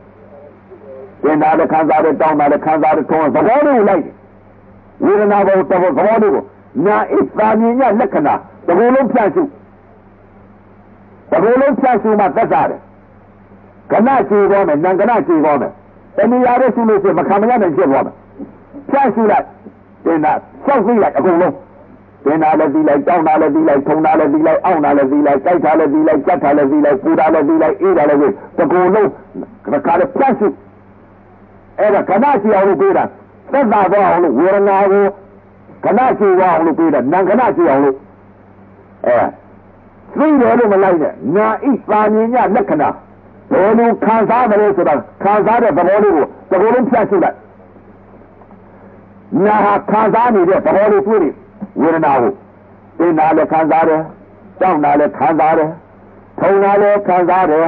တင်တာလည်းခံစားတယ်တောင်းတာလည်းခံစားတယ်ထုံးသဘောလေးကိုလိုက်ဝေဒနာဘောသဘောသဘောလေးကိုနာဣသာမြင်ရလက္ခဏာ တကူလုံးဖြတ်ရှုတကူလုံးဖြတ်ရှုမှသက်သာတယ်ကဏခြေသွားမယ်နံကဏခြေသွားမယ်တဏှာလည်းရှိလို့ရှိရင်မခံမရနိုင်ဖြစ်သွားမယ်ဖြတ်ရှုလိုက်တင်တာဆောက်သိလိုက်အကုန်လုံးတင်တာလည်းပြီးလိုက်တောင်းတာလည်းပြီးလိုက်ထုံတာလည်းပြီးလိုက်အောင့်တာလည်းပြီးလိုက်ကြိုက်တာလည်းပြီးလိုက်ကြက်တာလည်းပြီးလိုက်ပူတာလည်းပြီးလိုက်အေးတာလည်းပြီးတကူလုံးကခါလည်းဖြတ်ရှုအဲ့ဒါကဏရှိအောင်လို့ပြေးတာသက်သာသွားအောင်လို့ဝေဒနာကိုကဏရှိအောင်လို့ပြေးတာနံကဏရှိအောင်လို့ အဲသိတယ်လို့မလိုက်နဲ့နာဣပါဉ္ညာလက္ခဏာဘယ်လိုခံစားမလဲဆိုတာခံစားတဲ့သဘောလေးကိုသဘောလုံးဖြတ်ရှုလိုက်နာခံစားနေတဲ့သဘောလေးတွေ့နေဝေဒနာကိုသိနာလည်းခံစားတယ်တောက်နာလည်းခံစားတယ်ထုံနာလည်းခံစားတယ်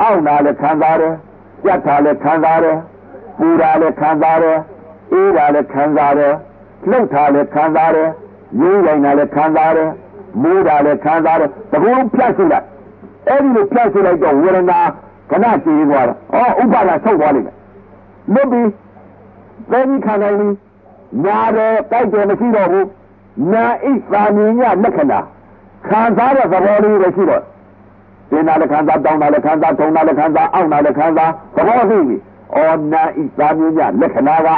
အောင့်နာလည်းခံစားတယ်ကြက်တာလည်းခံစားတယ်ပူတာလည်းခံစားတယ်အေးတာလည်းခံစားတယ်လှုပ်တာလည်းခံစားတယ်ရင်းရိုင်တာလည်းခံစားတယ် မိုးတာလည်းခံစားတယ်တကူဖြတ်ရှိလိုက်အဲ့ဒီလိုဖြတ်ရှိလိုက်တော့ဝေဒနာခဏကြည်သွားတော့ဩဥပါဒဆုတ်သွားလိမ့်မယ်လွတ်ပြီးသိပြီးခံနိုင်ပြီညာတယ်တိုက်တယ်မရှိတော့ဘူးနာဣသာမြင်ညလက္ခဏာခံစားတဲ့သဘောလေးပဲရှိတော့တင်တာလည်းခံစားတောင်းတာလည်းခံစားထုံတာလည်းခံစားအောင့်တာလည်းခံစားသဘောသိပြီဩနာဣသာမြင်ညလက္ခဏာက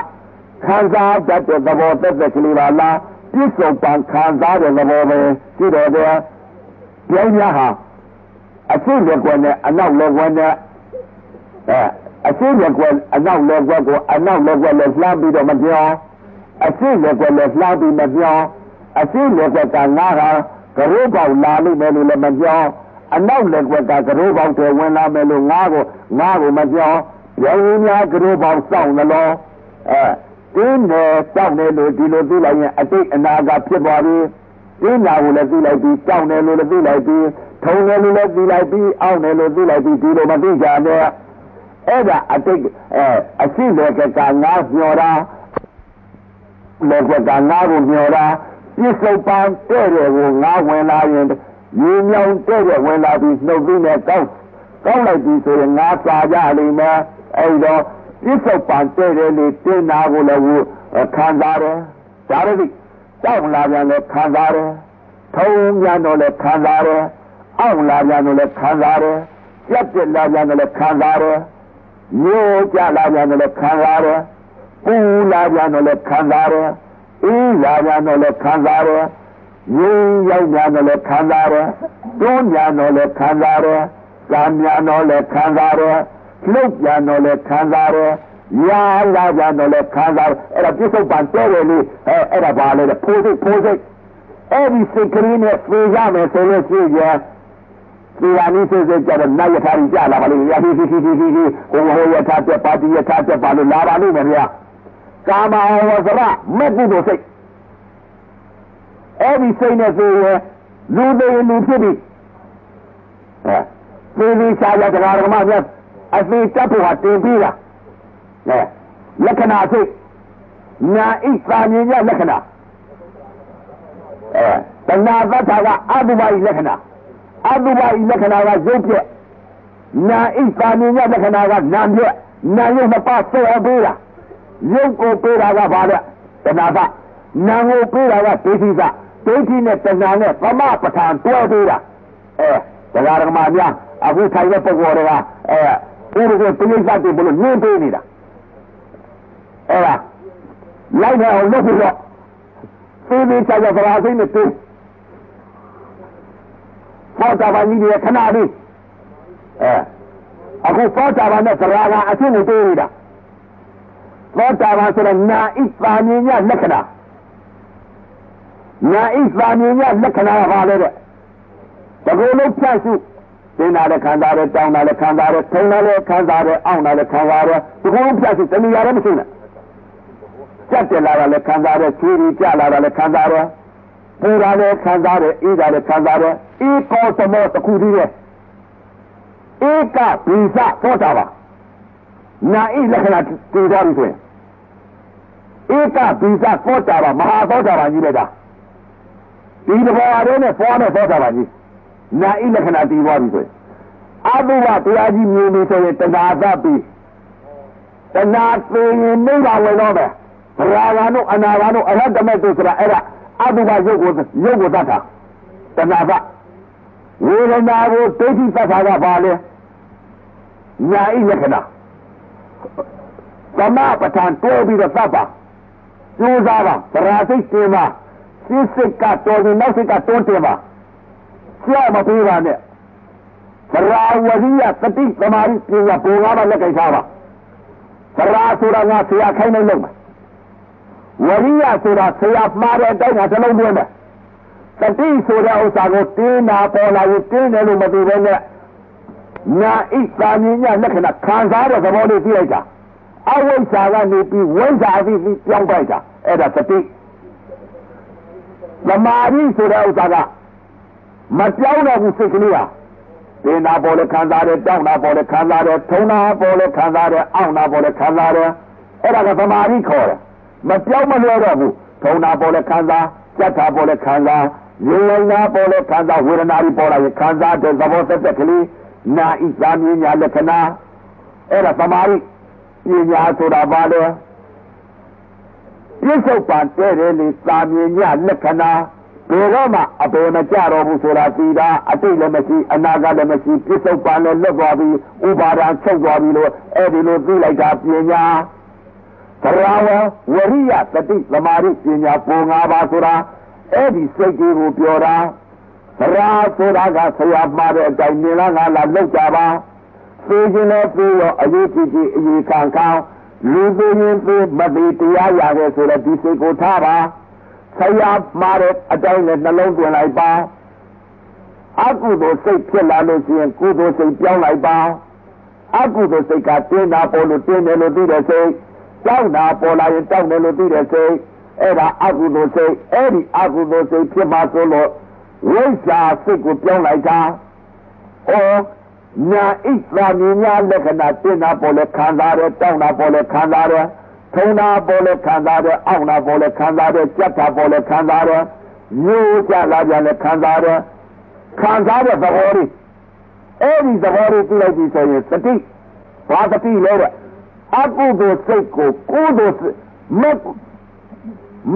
ခံစားတတ်တဲ့သဘောတက်တဲ့ကလေးပါလား ပြစ္ဆုတ်ပံခံစားတဲ့သဘောပဲရှိတော့တယ်ပြောင်းရဟာအရှိလက်ကွယ်နဲ့အနောက်လက်ကွယ်နဲ့အဲအရှိလက်ကွယ်အနောက်လက်ကွယ်ကိုအနောက်လက်ကွယ်နဲ့လှမ်းပြီးတော့မပြောအရှိလက်ကွယ်နဲ့လှမ်းပြီးမပြောအရှိလက်ကွယ်ကငါးဟာကရိုးပေါက်လာလိမ့်မယ်လို့လည်းမပြောအနောက်လက်ကွက်ကကရိုးပေါက်တွေဝင်လာမယ်လို့ငါးကိုငါးကိုမပြောပြောင်းများကရိုးပေါက်စောင့်လို့အဲ တင်းတယ်စောင့်တယ်လို့ဒီလိုသိလိုက်ရင်အတိတ်အနာကဖြစ်သွားပြီတင်းနာကိုလည်းသိလိုက်ပြီးစောင့်တယ်လို့လည်းသိလိုက်ပြီးထုံတယ်လို့လည်းသိလိုက်ပြီးအောင့်တယ်လို့သိလိုက်ပြီးဒီလိုမသိကြနဲ့အဲ့ဒါအတိတ်အဲအရှိလေကကငါညော်တာလေကကငါကိုညော်တာပြစ္ဆုတ်ပန်တဲ့တဲ့ကိုငါဝင်လာရင်ရေမြောင်တဲ့တဲ့ဝင်လာပြီးနှုတ်ပြီးနဲ့ကောက်ကောက်လိုက်ပြီးဆိုရင်ငါစာကြလိမ့်မယ်အဲ့တော့ ပြစ္ဆုတ်ပန်တဲ့တဲ့လေးတင်းနာကိုလည်းခံစားတယ်ဒါရတိတောက်လာပြန်လည်းခံစားတယ်ထုံပြန်တော့လည်းခံစားတယ်အောင့်လာပြန်တော့လည်းခံစားတယ်ကြက်ပြက်လာပြန်တော့လည်းခံစားတယ်မျိုးကြလာပြန်တော့လည်းခံစားတယ်ပူလာပြန်တော့လည်းခံစားတယ်အေးလာပြန်တော့လည်းခံစားတယ်ရင်းရောက်ပြန်တော့လည်းခံစားတယ်တွန်းပြန်တော့လည်းခံစားတယ်ကံပြန်တော့လည်းခံစားတယ် လှုပ်ပြန်တော့လည်းခံစားတယ်ရာလာပြန်တော့လည်းခံစားအဲ့ဒါပြစ္ဆုတ်ပန်တဲတယ်လေအဲအဲ့ဒါဘာလဲဖိုးစိတ်ဖိုးစိတ်အဲ့ဒီစိတ်ကလေးနဲ့ပြေးရမယ်ဆိုလို့ရှိရင်ဒီဟာနည်းစစ်စစ်ကြတော့နတ်ယထာကြီးကြလာပါလိမ့်မယ်ဟိဟိဟိဟိဟိဟိဟိုဟိုယထာပြပါတိယထာပြပါလို့လာပါလိမ့်မယ်ဗျာကာမဝဇရမက်ကုသိုလ်စိတ်အဲ့ဒီစိတ်နဲ့ဆိုရင်လူတွေလူဖြစ်ပြီအဲဒီဒီရှားရတရားဓမ္မပြ အသိတတ်ဖို့ဟာတင်ပြီးတာအဲလက္ခဏာစိတ်ညာဣသာမြင်ရလက္ခဏာအဲတဏှာသတ္ထာကအတုပါဤလက္ခဏာအတုပါဤလက္ခဏာကရုပ်ပြက်နာဣသာမြင်ရလက္ခဏာကနာပြက်နာရုပ်နှစ်ပါးဆွဲအပ်ပေးတာရုပ်ကိုပေးတာကဘာလဲတဏှာကနာကိုပေးတာကဒိဋ္ဌိကဒိဋ္ဌိနဲ့တဏှာနဲ့သမပဋ္ဌာန်တွဲပေးတာအဲတရားဓမ္မများအခုထိုင်တဲ့ပုဂ္ဂိုလ်တွေကအဲ ဘုရားကပြိဿတ်တွေဘလို့နင်းပေးနေတာအဲ့ဒါလိုက်နေအောင်လုပ်ပြီးတော့သေသေးချာချာဗရာစိတ်နဲ့တူဖောတာပါကြီးတွေခဏလေးအဲအခုဖောတာပါနဲ့ဗရာကအချင်းကိုတွေ့နေတာဖောတာပါဆိုတော့နာဣသာမြင်ညလက္ခဏာနာဣသာမြင်ညလက္ခဏာကဘာလဲတဲ့တကူလုံးဖြတ်စု သင်တာလည်းခံစားတယ်တောင်းတာလည်းခံစားတယ်ထုံတာလည်းခံစားတယ်အောင့်တာလည်းခံစားတယ်ဒီကုန်းဖြတ်စုတဏှာလည်းမရှိနဲ့ကြက်တက်လာတာလည်းခံစားတယ်ချီရီကြလာတာလည်းခံစားတယ်ပူတာလည်းခံစားတယ်အေးတာလည်းခံစားတယ်အေးကောသမောတစ်ခုတည်းပဲဧကဘိသသောတာပါနာဣလက္ခဏာတည်သွားပြီဆိုရင်ဧကဘိသသောတာပါမဟာသောတာပါကြီးလည်းဒါဒီတဘောအရဲနဲ့ဖောနဲ့သောတာပါကြီး နာဣလက္ခဏာတည်သွားပြီဆိုရင်အဘိဝတရားကြီးမြင်ပြီဆိုရင်တဏှာသပိတဏှာသိရင်နိဗ္ဗာန်ဝင်တော့မယ်ဗရာဂာနုအနာဂာနုအရဟတမေတုဆိုတာအဲ့ဒါအတုပါရုပ်ကိုရုပ်ကိုတတ်တာတဏှာကဝေဒနာကိုဒိဋ္ဌိသတ်တာကဘာလဲညာဤလက္ခဏာသမပဋ္ဌာန်တိုးပြီးတော့သတ်ပါကျိုးစားပါဗရာစိတ်တင်ပါစိစိတ်ကတော်ပြီးနောက်စိတ်ကတွန်းတင်ပါ ကြောက်မပေးပါနဲ့ဗရာဝရိယတတိသမာဓိပညာပုံကားပါလက်ကြိုက်ထားပါဗရာဆိုတာငါဆရာခိုင်းနေလို့ဝရိယဆိုတာဆရာမှားတဲ့အတိုင်းကသလုံးသွင်းတယ်တတိဆိုတဲ့ဥစ္စာကိုတင်းတာပေါ်လာရင်တင်းတယ်လို့မသိဘဲနဲ့ညာဣသာမြင်ညလက္ခဏာခံစားတဲ့သဘောလေးသိလိုက်တာအဝိဇ္ဇာကနေပြီးဝိဇ္ဇာအပြီးပြီးပြောင်းလိုက်တာအဲ့ဒါတတိသမာဓိဆိုတဲ့ဥစ္စာက မပြောင်းတော့ဘူးစိတ်ကလေးဟာတင်းတာပေါ်လဲခံစားတယ်တောင်းတာပေါ်လဲခံစားတယ်ထုံတာပေါ်လဲခံစားတယ်အောင့်တာပေါ်လဲခံစားတယ်အဲ့ဒါကသမာဓိခေါ်တယ်မပြောင်းမလဲတော့ဘူးထုံတာပေါ်လဲခံစားကြက်တာပေါ်လဲခံစားရေဝင်တာပေါ်လဲခံစားဝေဒနာတွေပေါ်လာရင်ခံစားတဲ့သဘောသက်သက်ကလေးနာဣသာမြညာလက္ခဏာအဲ့ဒါသမာဓိပညာဆိုတာဘာလဲပြစ္ဆုတ်ပံတဲ့တယ်လေသာမြညာလက္ခဏာ ဘယ်တော့မှအပေမကြတော့ဘူးဆိုတာသိတာအတိတ်လည်းမရှိအနာဂတ်လည်းမရှိပြစ္ဆုတ်ပံလည်းလွတ်သွားပြီဥပါဒံချုပ်သွားပြီလို့အဲ့ဒီလိုသိလိုက်တာပညာသရဝဝရိယတတိသမာဓိပညာပုံ၅ပါးဆိုတာအဲ့ဒီစိတ်ကြီးကိုပြောတာသရာဆိုတာကဆရာမှားတဲ့အတိုင်းမြင်လားငါလာလောက်ကြပါသိခြင်းနဲ့ပြီးတော့အရေးကြီးကြီးအရေးခံခံလူသိရင်သိမသိတရားရခဲ့ဆိုတော့ဒီစိတ်ကိုထားပါ ဆရာမှားတဲ့အတိုင်းနဲ့နှလုံးသွင်းလိုက်ပါအကုသိုလ်စိတ်ဖြစ်လာလို့ရှိရင်ကုသိုလ်စိတ်ပြောင်းလိုက်ပါအကုသိုလ်စိတ်ကတင်းတာပေါ်လို့တင်းတယ်လို့သိတဲ့စိတ်တောက်တာပေါ်လာရင်တောက်တယ်လို့သိတဲ့စိတ်အဲ့ဒါအကုသိုလ်စိတ်အဲ့ဒီအကုသိုလ်စိတ်ဖြစ်ပါဆိုလို့ဝိဇ္ဇာစိတ်ကိုပြောင်းလိုက်တာဩညာဣသာမြညာလက္ခဏာတင်တာပေါ်လဲခံစားတယ်တောင်းတာပေါ်လဲခံစားတယ် ထုံတာပေါ်လဲခံစားတယ်အောင့်တာပေါ်လဲခံစားတယ်ကြက်တာပေါ်လဲခံစားတယ်မျိုးကြလာပြန်လဲခံစားတယ်ခံစားတဲ့သဘောလေးအဲ့ဒီသဘောလေးသိလိုက်ပြီဆိုရင်တတိဘာတတိလဲတဲ့အကုသိုလ်စိတ်ကိုကုသိုလ်မက်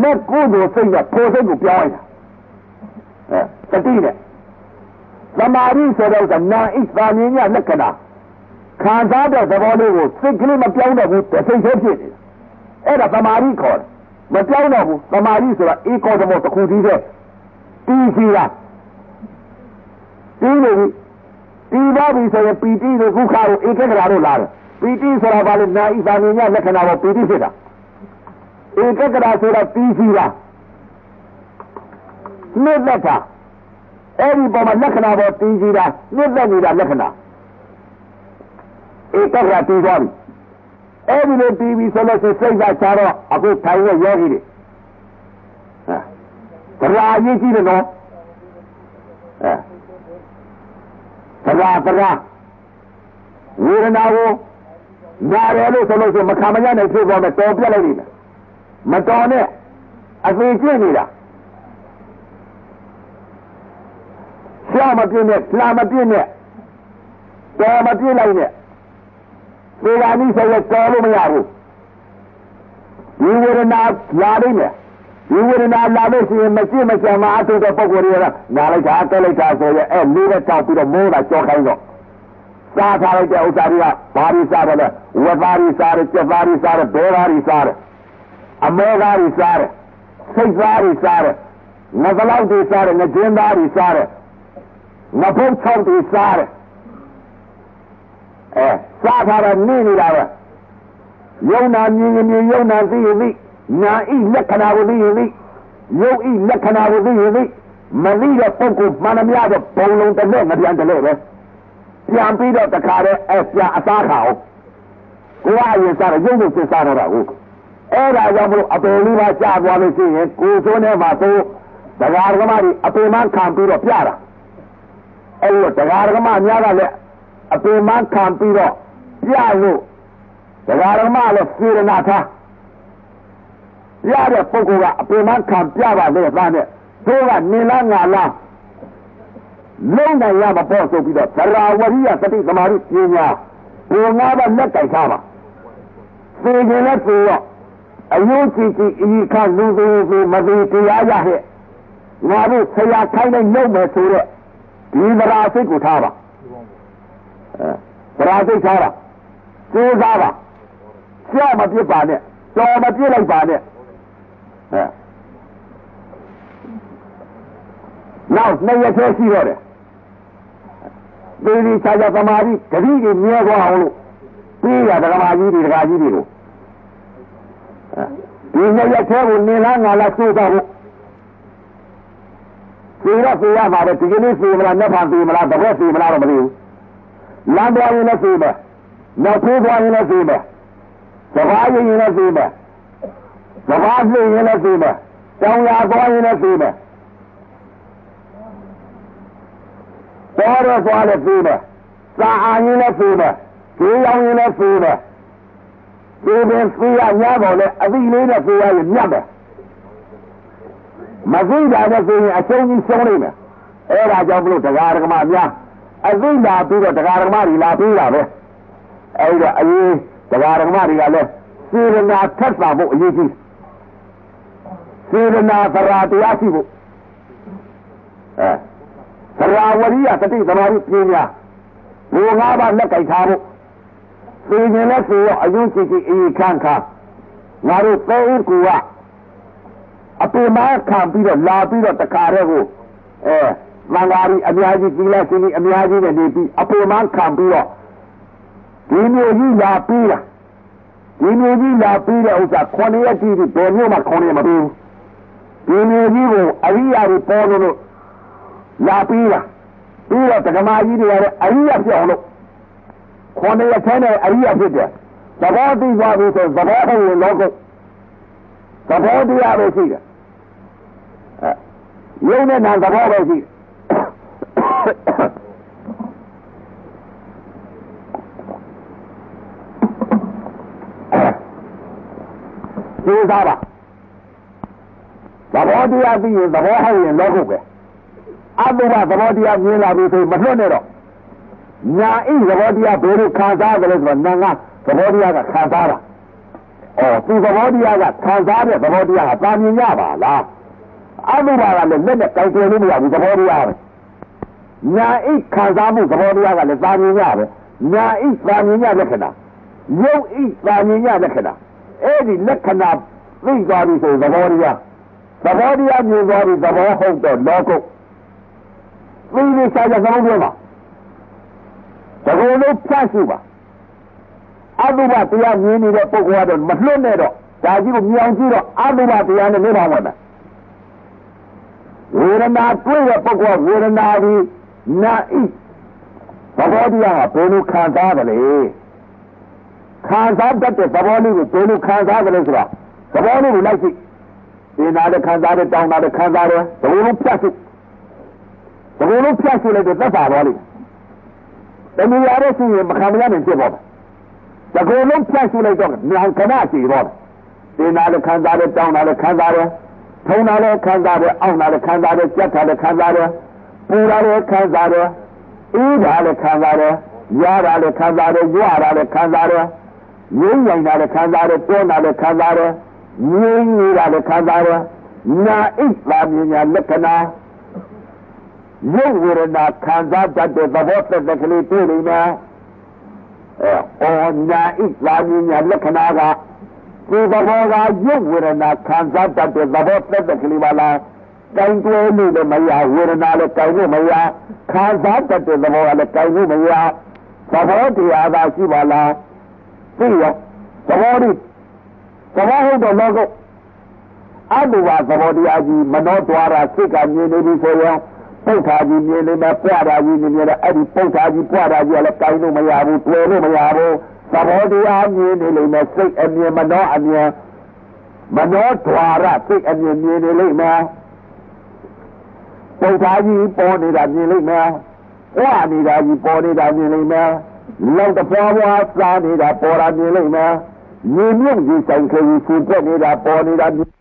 မက်ကုသိုလ်စိတ်ကပေါ်စိတ်ကိုပြောင်းလိုက်တာအဲတတိနဲ့သမာဓိဆိုတော့ကနာဣသာမြင်ညလက္ခဏာခံစားတဲ့သဘောလေးကိုစိတ်ကလေးမပြောင်းတော့ဘူးတစိတ်သေးဖြစ်နေ အဲ့ဒါသမာဓိခေါ်တယ်မပြောင်းတော့ဘူးသမာဓိဆိုတာဧကောသမတစ်ခုတည်းပဲတီးစီတာတီးနေပြီတီးပါပြီဆိုရင်ပီတိတို့ခုခါတို့ဧကကရာတို့လာတယ်ပီတိဆိုတာဘာလဲနာဣသာမြင်ညလက္ခဏာကိုပီတိဖြစ်တာဧကကရာဆိုတာတီးစီတာနှစ်သက်တာအဲ့ဒီပေါ်မှာလက္ခဏာပေါ်တည်ကြည်တာမြင့်သက်နေတာလက္ခဏာဧကဂရတည်သွားပြီ အဲ့ဒီလိုတည်ပြီဆိုလို့စိတ်ကချတော့အခုထိုင်ရယောဂီတွေဟာတရားအရေးကြီးတယ်နော်အဲတရားတရားဝေဒနာကိုနားတယ်လို့ဆိုလို့ရှိရင်မခံမရနိုင်ဖြစ်သွားမယ်တော်ပြက်လိုက်လိမ့်မယ်မတော်နဲ့အသေးကျင့်နေတာရှားမပြင်းနဲ့လာမပြင်းနဲ့တော်မပြင်းလိုက်နဲ့ ဒီကနေ့ဆိုရတော်လို့မရဘူးဒီဝေဒနာလာလိမ့်မယ်ဒီဝေဒနာလာလို့ရှိရင်မကြည့်မကြံမအထုတဲ့ပုံကိုယ်တွေကနားလိုက်တာတက်လိုက်တာဆိုရင်အဲလေးနဲ့တောက်ပြီးတော့မိုးတာကြောခိုင်းတော့စားထားလိုက်တဲ့ဥစ္စာတွေကဘာတွေစားတယ်လဲဝက်သားတွေစားတယ်ကြက်သားတွေစားတယ်ဘဲသားတွေစားတယ်အမဲသားတွေစားတယ်စိတ်သားတွေစားတယ်ငကလောက်တွေစားတယ်ငကျင်းသားတွေစားတယ်ငဖုတ်ချောင်းတွေစားတယ် အဲစားထားတာနေနေတာပဲယုံနာမြင်မြင်ယုံနာသိသိနာဤလက္ခဏာကိုသိရင်သိယုတ်ဤလက္ခဏာကိုသိရင်သိမသိတဲ့ပုဂ္ဂိုလ်မှန်မများတဲ့ဘုံလုံးတစ်လက်ငပြန်တစ်လက်ပဲပြန်ပြီးတော့တခါတည်းအပြန်အသားခါအောင်ကိုကအရင်စားတော့ရုပ်ကိုစဉ်းစားတော့တာကိုအဲ့ဒါကြောင့်မလို့အပေလေးပါကြာသွားလို့ရှိရင်ကိုယ်စိုးထဲမှာသို့တရားဓမ္မတွေအပေမှခံပြီးတော့ပြတာအဲ့လိုတရားဓမ္မများကလည်း အပေမှခံပြီးတော့ပြလို့တရားဓမ္မလည်းစေရနာထားရတဲ့ပုဂ္ဂိုလ်ကအပေမှခံပြပါလေသားနဲ့တို့ကနေလားငါလားလုံးနိုင်ရမပေါ့ဆိုပြီးတော့သရာဝရိယသတိသမာဓိပညာဘုံငါးပါးလက်တိုင်ထားပါသိရင်လည်းသိရောအယုကြည်ကြည်ဤခလူသူသူမသိတရားရဟဲ့ငါတို့ဆရာခိုင်းတဲ့နှုတ်မယ်ဆိုတော့ဒီသရာစိတ်ကိုထားပါ အဲသရာစိတ်ထားပါကျိုးစားပါဆရာမပြစ်ပါနဲ့တော်မပြစ်လိုက်ပါနဲ့အဲနောက်နှစ်ရက်သေးရှိတော့တယ်သေဒီချာချာသမာဓိဂတိတွေမြဲသွားအောင်လို့ပြီးရဒကမာကြီးတွေဒကာကြီးတွေကိုဒီနှစ်ရက်သေးကိုနေလားငါလားသိတော့ဖို့သေတော့သေရမှာပဲဒီကနေ့သေမလားနှစ်ဖန်သေမလားတပတ်သေမလားတော့မသိဘူး လမ်းသွားရင်လည်းသေမယ်နောက်ထိုးသွားရင်လည်းသေမယ်စကားရင်လည်းသေမယ်စကားသိရင်လည်းသေမယ်တောင်ရသွားရင်လည်းသေမယ်ပေါ်တော့သွားလည်းပြေးမယ်စာအာရင်လည်းပြေးမယ်ကျေးရောင်ရင်လည်းပြေးမယ်ဒီပင်ပြေးရညာပေါ်လဲအသိလေးနဲ့ပြေးရရင်မြတ်မယ်မသိတာနဲ့ဆိုရင်အဆုံးကြီးဆုံးနေမယ်အဲ့ဒါကြောင့်မလို့တရားဓမ္မများ အသိလာပြီးတော့တရားဓမ္မတွေလာပြီးတာပဲအဲ့ဒါအရေးတရားဓမ္မတွေကလည်းစေရနာထက်တာဖို့အရေးကြီးစေရနာသရာတရားရှိဖို့အဲသရာဝရိယတတိသမာဓိပညာဘုံငါးပါးလက်ကြိုက်ထားဖို့သိရင်လည်းသိရောအယုံကြည်ကြည်အေးခန့်ခါငါတို့သုံးကူကအပေမခံပြီးတော့လာပြီးတော့တခါတည်းကိုအဲ မင်္ဂလာရီအများကြီးကြီးလက်စီအများကြီးနဲ့နေပြီးအပေမခံပြီးတော့ဒီမျိုးကြီးလာပြီးတာဒီမျိုးကြီးလာပြီးတဲ့ဥစ္စာခொနည်းတည်းဘယ်မျိုးမှခொနည်းမပြီးဘူးဒီမျိုးကြီးကိုအရိယာတွေပေါ်လို့လာပြီးတာပြီးတော့တက္ကမကြီးတွေကလည်းအရိယာဖြစ်အောင်လို့ခေါင်းရထဲနဲ့အရိယာဖြစ်တယ်သဘောသိသွားပြီဆိုသဘောဟုတ်ရင်လောကုသဘောတရားပဲရှိတယ်အဲရုပ်နဲ့နာသဘောပဲရှိ သိစားပါသဘောတရားသိရင်သဘောဟုတ်ရင်လောကုပဲအတုပသဘောတရားမြင်လာပြီဆိုမလွတ်နဲ့တော့ညာအိသဘောတရားဘယ်လိုခံစားကြလဲဆိုတော့နာငါသဘောတရားကခံစားတာအော်သူသဘောတရားကခံစားတဲ့သဘောတရားဟာတာမြင်ရပါလားအတုပကလည်းလက်နဲ့တိုင်တယ်လို့မရဘူးသဘောတရားပဲ ညာအိခံစားမှုသဘောတရားကလည်းတာမြင်ရပဲညာအိတာမြင်ရလက္ခဏာယုတ်အိတာမြင်ရလက္ခဏာအဲ့ဒီလက္ခဏာသိသွားပြီဆိုသဘောတရားသဘောတရားမြင်သွားပြီသဘောဟုတ်တော့လောကုတ်သိသိချာချာသမုဒ္ဒရာမှာတကူလုံးဖြတ်ရှိပါအတုပတရားမြင်နေတဲ့ပုဂ္ဂိုလ်ကတော့မလွတ်နဲ့တော့ဒါကြီးကိုမြောင်ကြည့်တော့အတုပတရားနဲ့နေပါဝင်မယ်ဝေဒနာတွေ့တဲ့ပုဂ္ဂိုလ်ဝေဒနာဒီ နာဣသဘောတရားကဘယ်လိုခံစားကြလဲခံစားတတ်တဲ့သဘောလေးကိုဘယ်လိုခံစားကြလဲဆိုတော့သဘောလေးကိုလိုက်ကြည့်ဒီနာတဲ့ခံစားတဲ့တောင်းတာတဲ့ခံစားတဲ့သဘောလုံးဖြတ်စုသဘောလုံးဖြတ်စုလိုက်တဲ့သက်သာတော်လေးတဏှာရဲ့ရှိရင်မခံမရနိုင်ဖြစ်ပေါ်တယ်တကူလုံးဖြတ်စုလိုက်တော့နာခဏရှိတော့ဒီနာတဲ့ခံစားတဲ့တောင်းတာတဲ့ခံစားတဲ့ထုံတာလည်းခံစားတယ်အောင့်တာလည်းခံစားတယ်ကြက်တာလည်းခံစားတယ်ပူ တာလည်းခံစားတယ်အေးတာလည်းခံစားတယ်ရတာလည်းခံစားတယ်ရွတာလည်းခံစားတယ်ငြိမ့်နိုင်တာလည်းခံစားတယ်တွန်းတာလည်းခံစားတယ်ငြိမ့်နေတာလည်းခံစားတယ်နာဣသာမြညာလက္ခဏာရုပ်ဝေဒနာခံစားတတ်တဲ့သဘောသက်သက်ကလေးတွေ့နေမှာအဲအော်နာဣသာမြညာလက္ခဏာကဒီသဘောကရုပ်ဝေဒနာခံစားတတ်တဲ့သဘောသက်သက်ကလေးပါလား တိုင်တွဲလို့လည်းမရဝေဒနာလည်းတိုင်လို့မရခံစားတတ်တဲ့သဘောကလည်းတိုင်လို့မရသဘောတရားသာရှိပါလားသိရောသဘောဒီသဘောဟုတ်တော့လောကအတုဝသဘောတရားကြီးမနောတွာရာစိတ်ကမြင်နေပြီဆိုရင်ပုတ်ထာကြီးမြင်နေမှာပွားတာကြီးမြင်နေတယ်အဲ့ဒီပုတ်ထာကြီးပွားတာကြီးလည်းတိုင်လို့မရဘူးတွေ့လို့မရဘူးသဘောတရားမြင်နေလိမ့်မယ်စိတ်အမြင်မနောအမြင်မနောဓွာရစိတ်အမြင်မြင်နေလိမ့်မယ် ပုံသားကြီးပေါ်နေတာမြင်လိမ့်မယ်။ဝါနေတာကြီးပေါ်နေတာမြင်လိမ့်မယ်။လောက်တပွားပွားစားနေတာပေါ်တာမြင်လိမ့်မယ်။မြေမြင့်ကြီးဆိုင်ခေကြီးစူပြက်နေတာပေါ်နေတာမြင်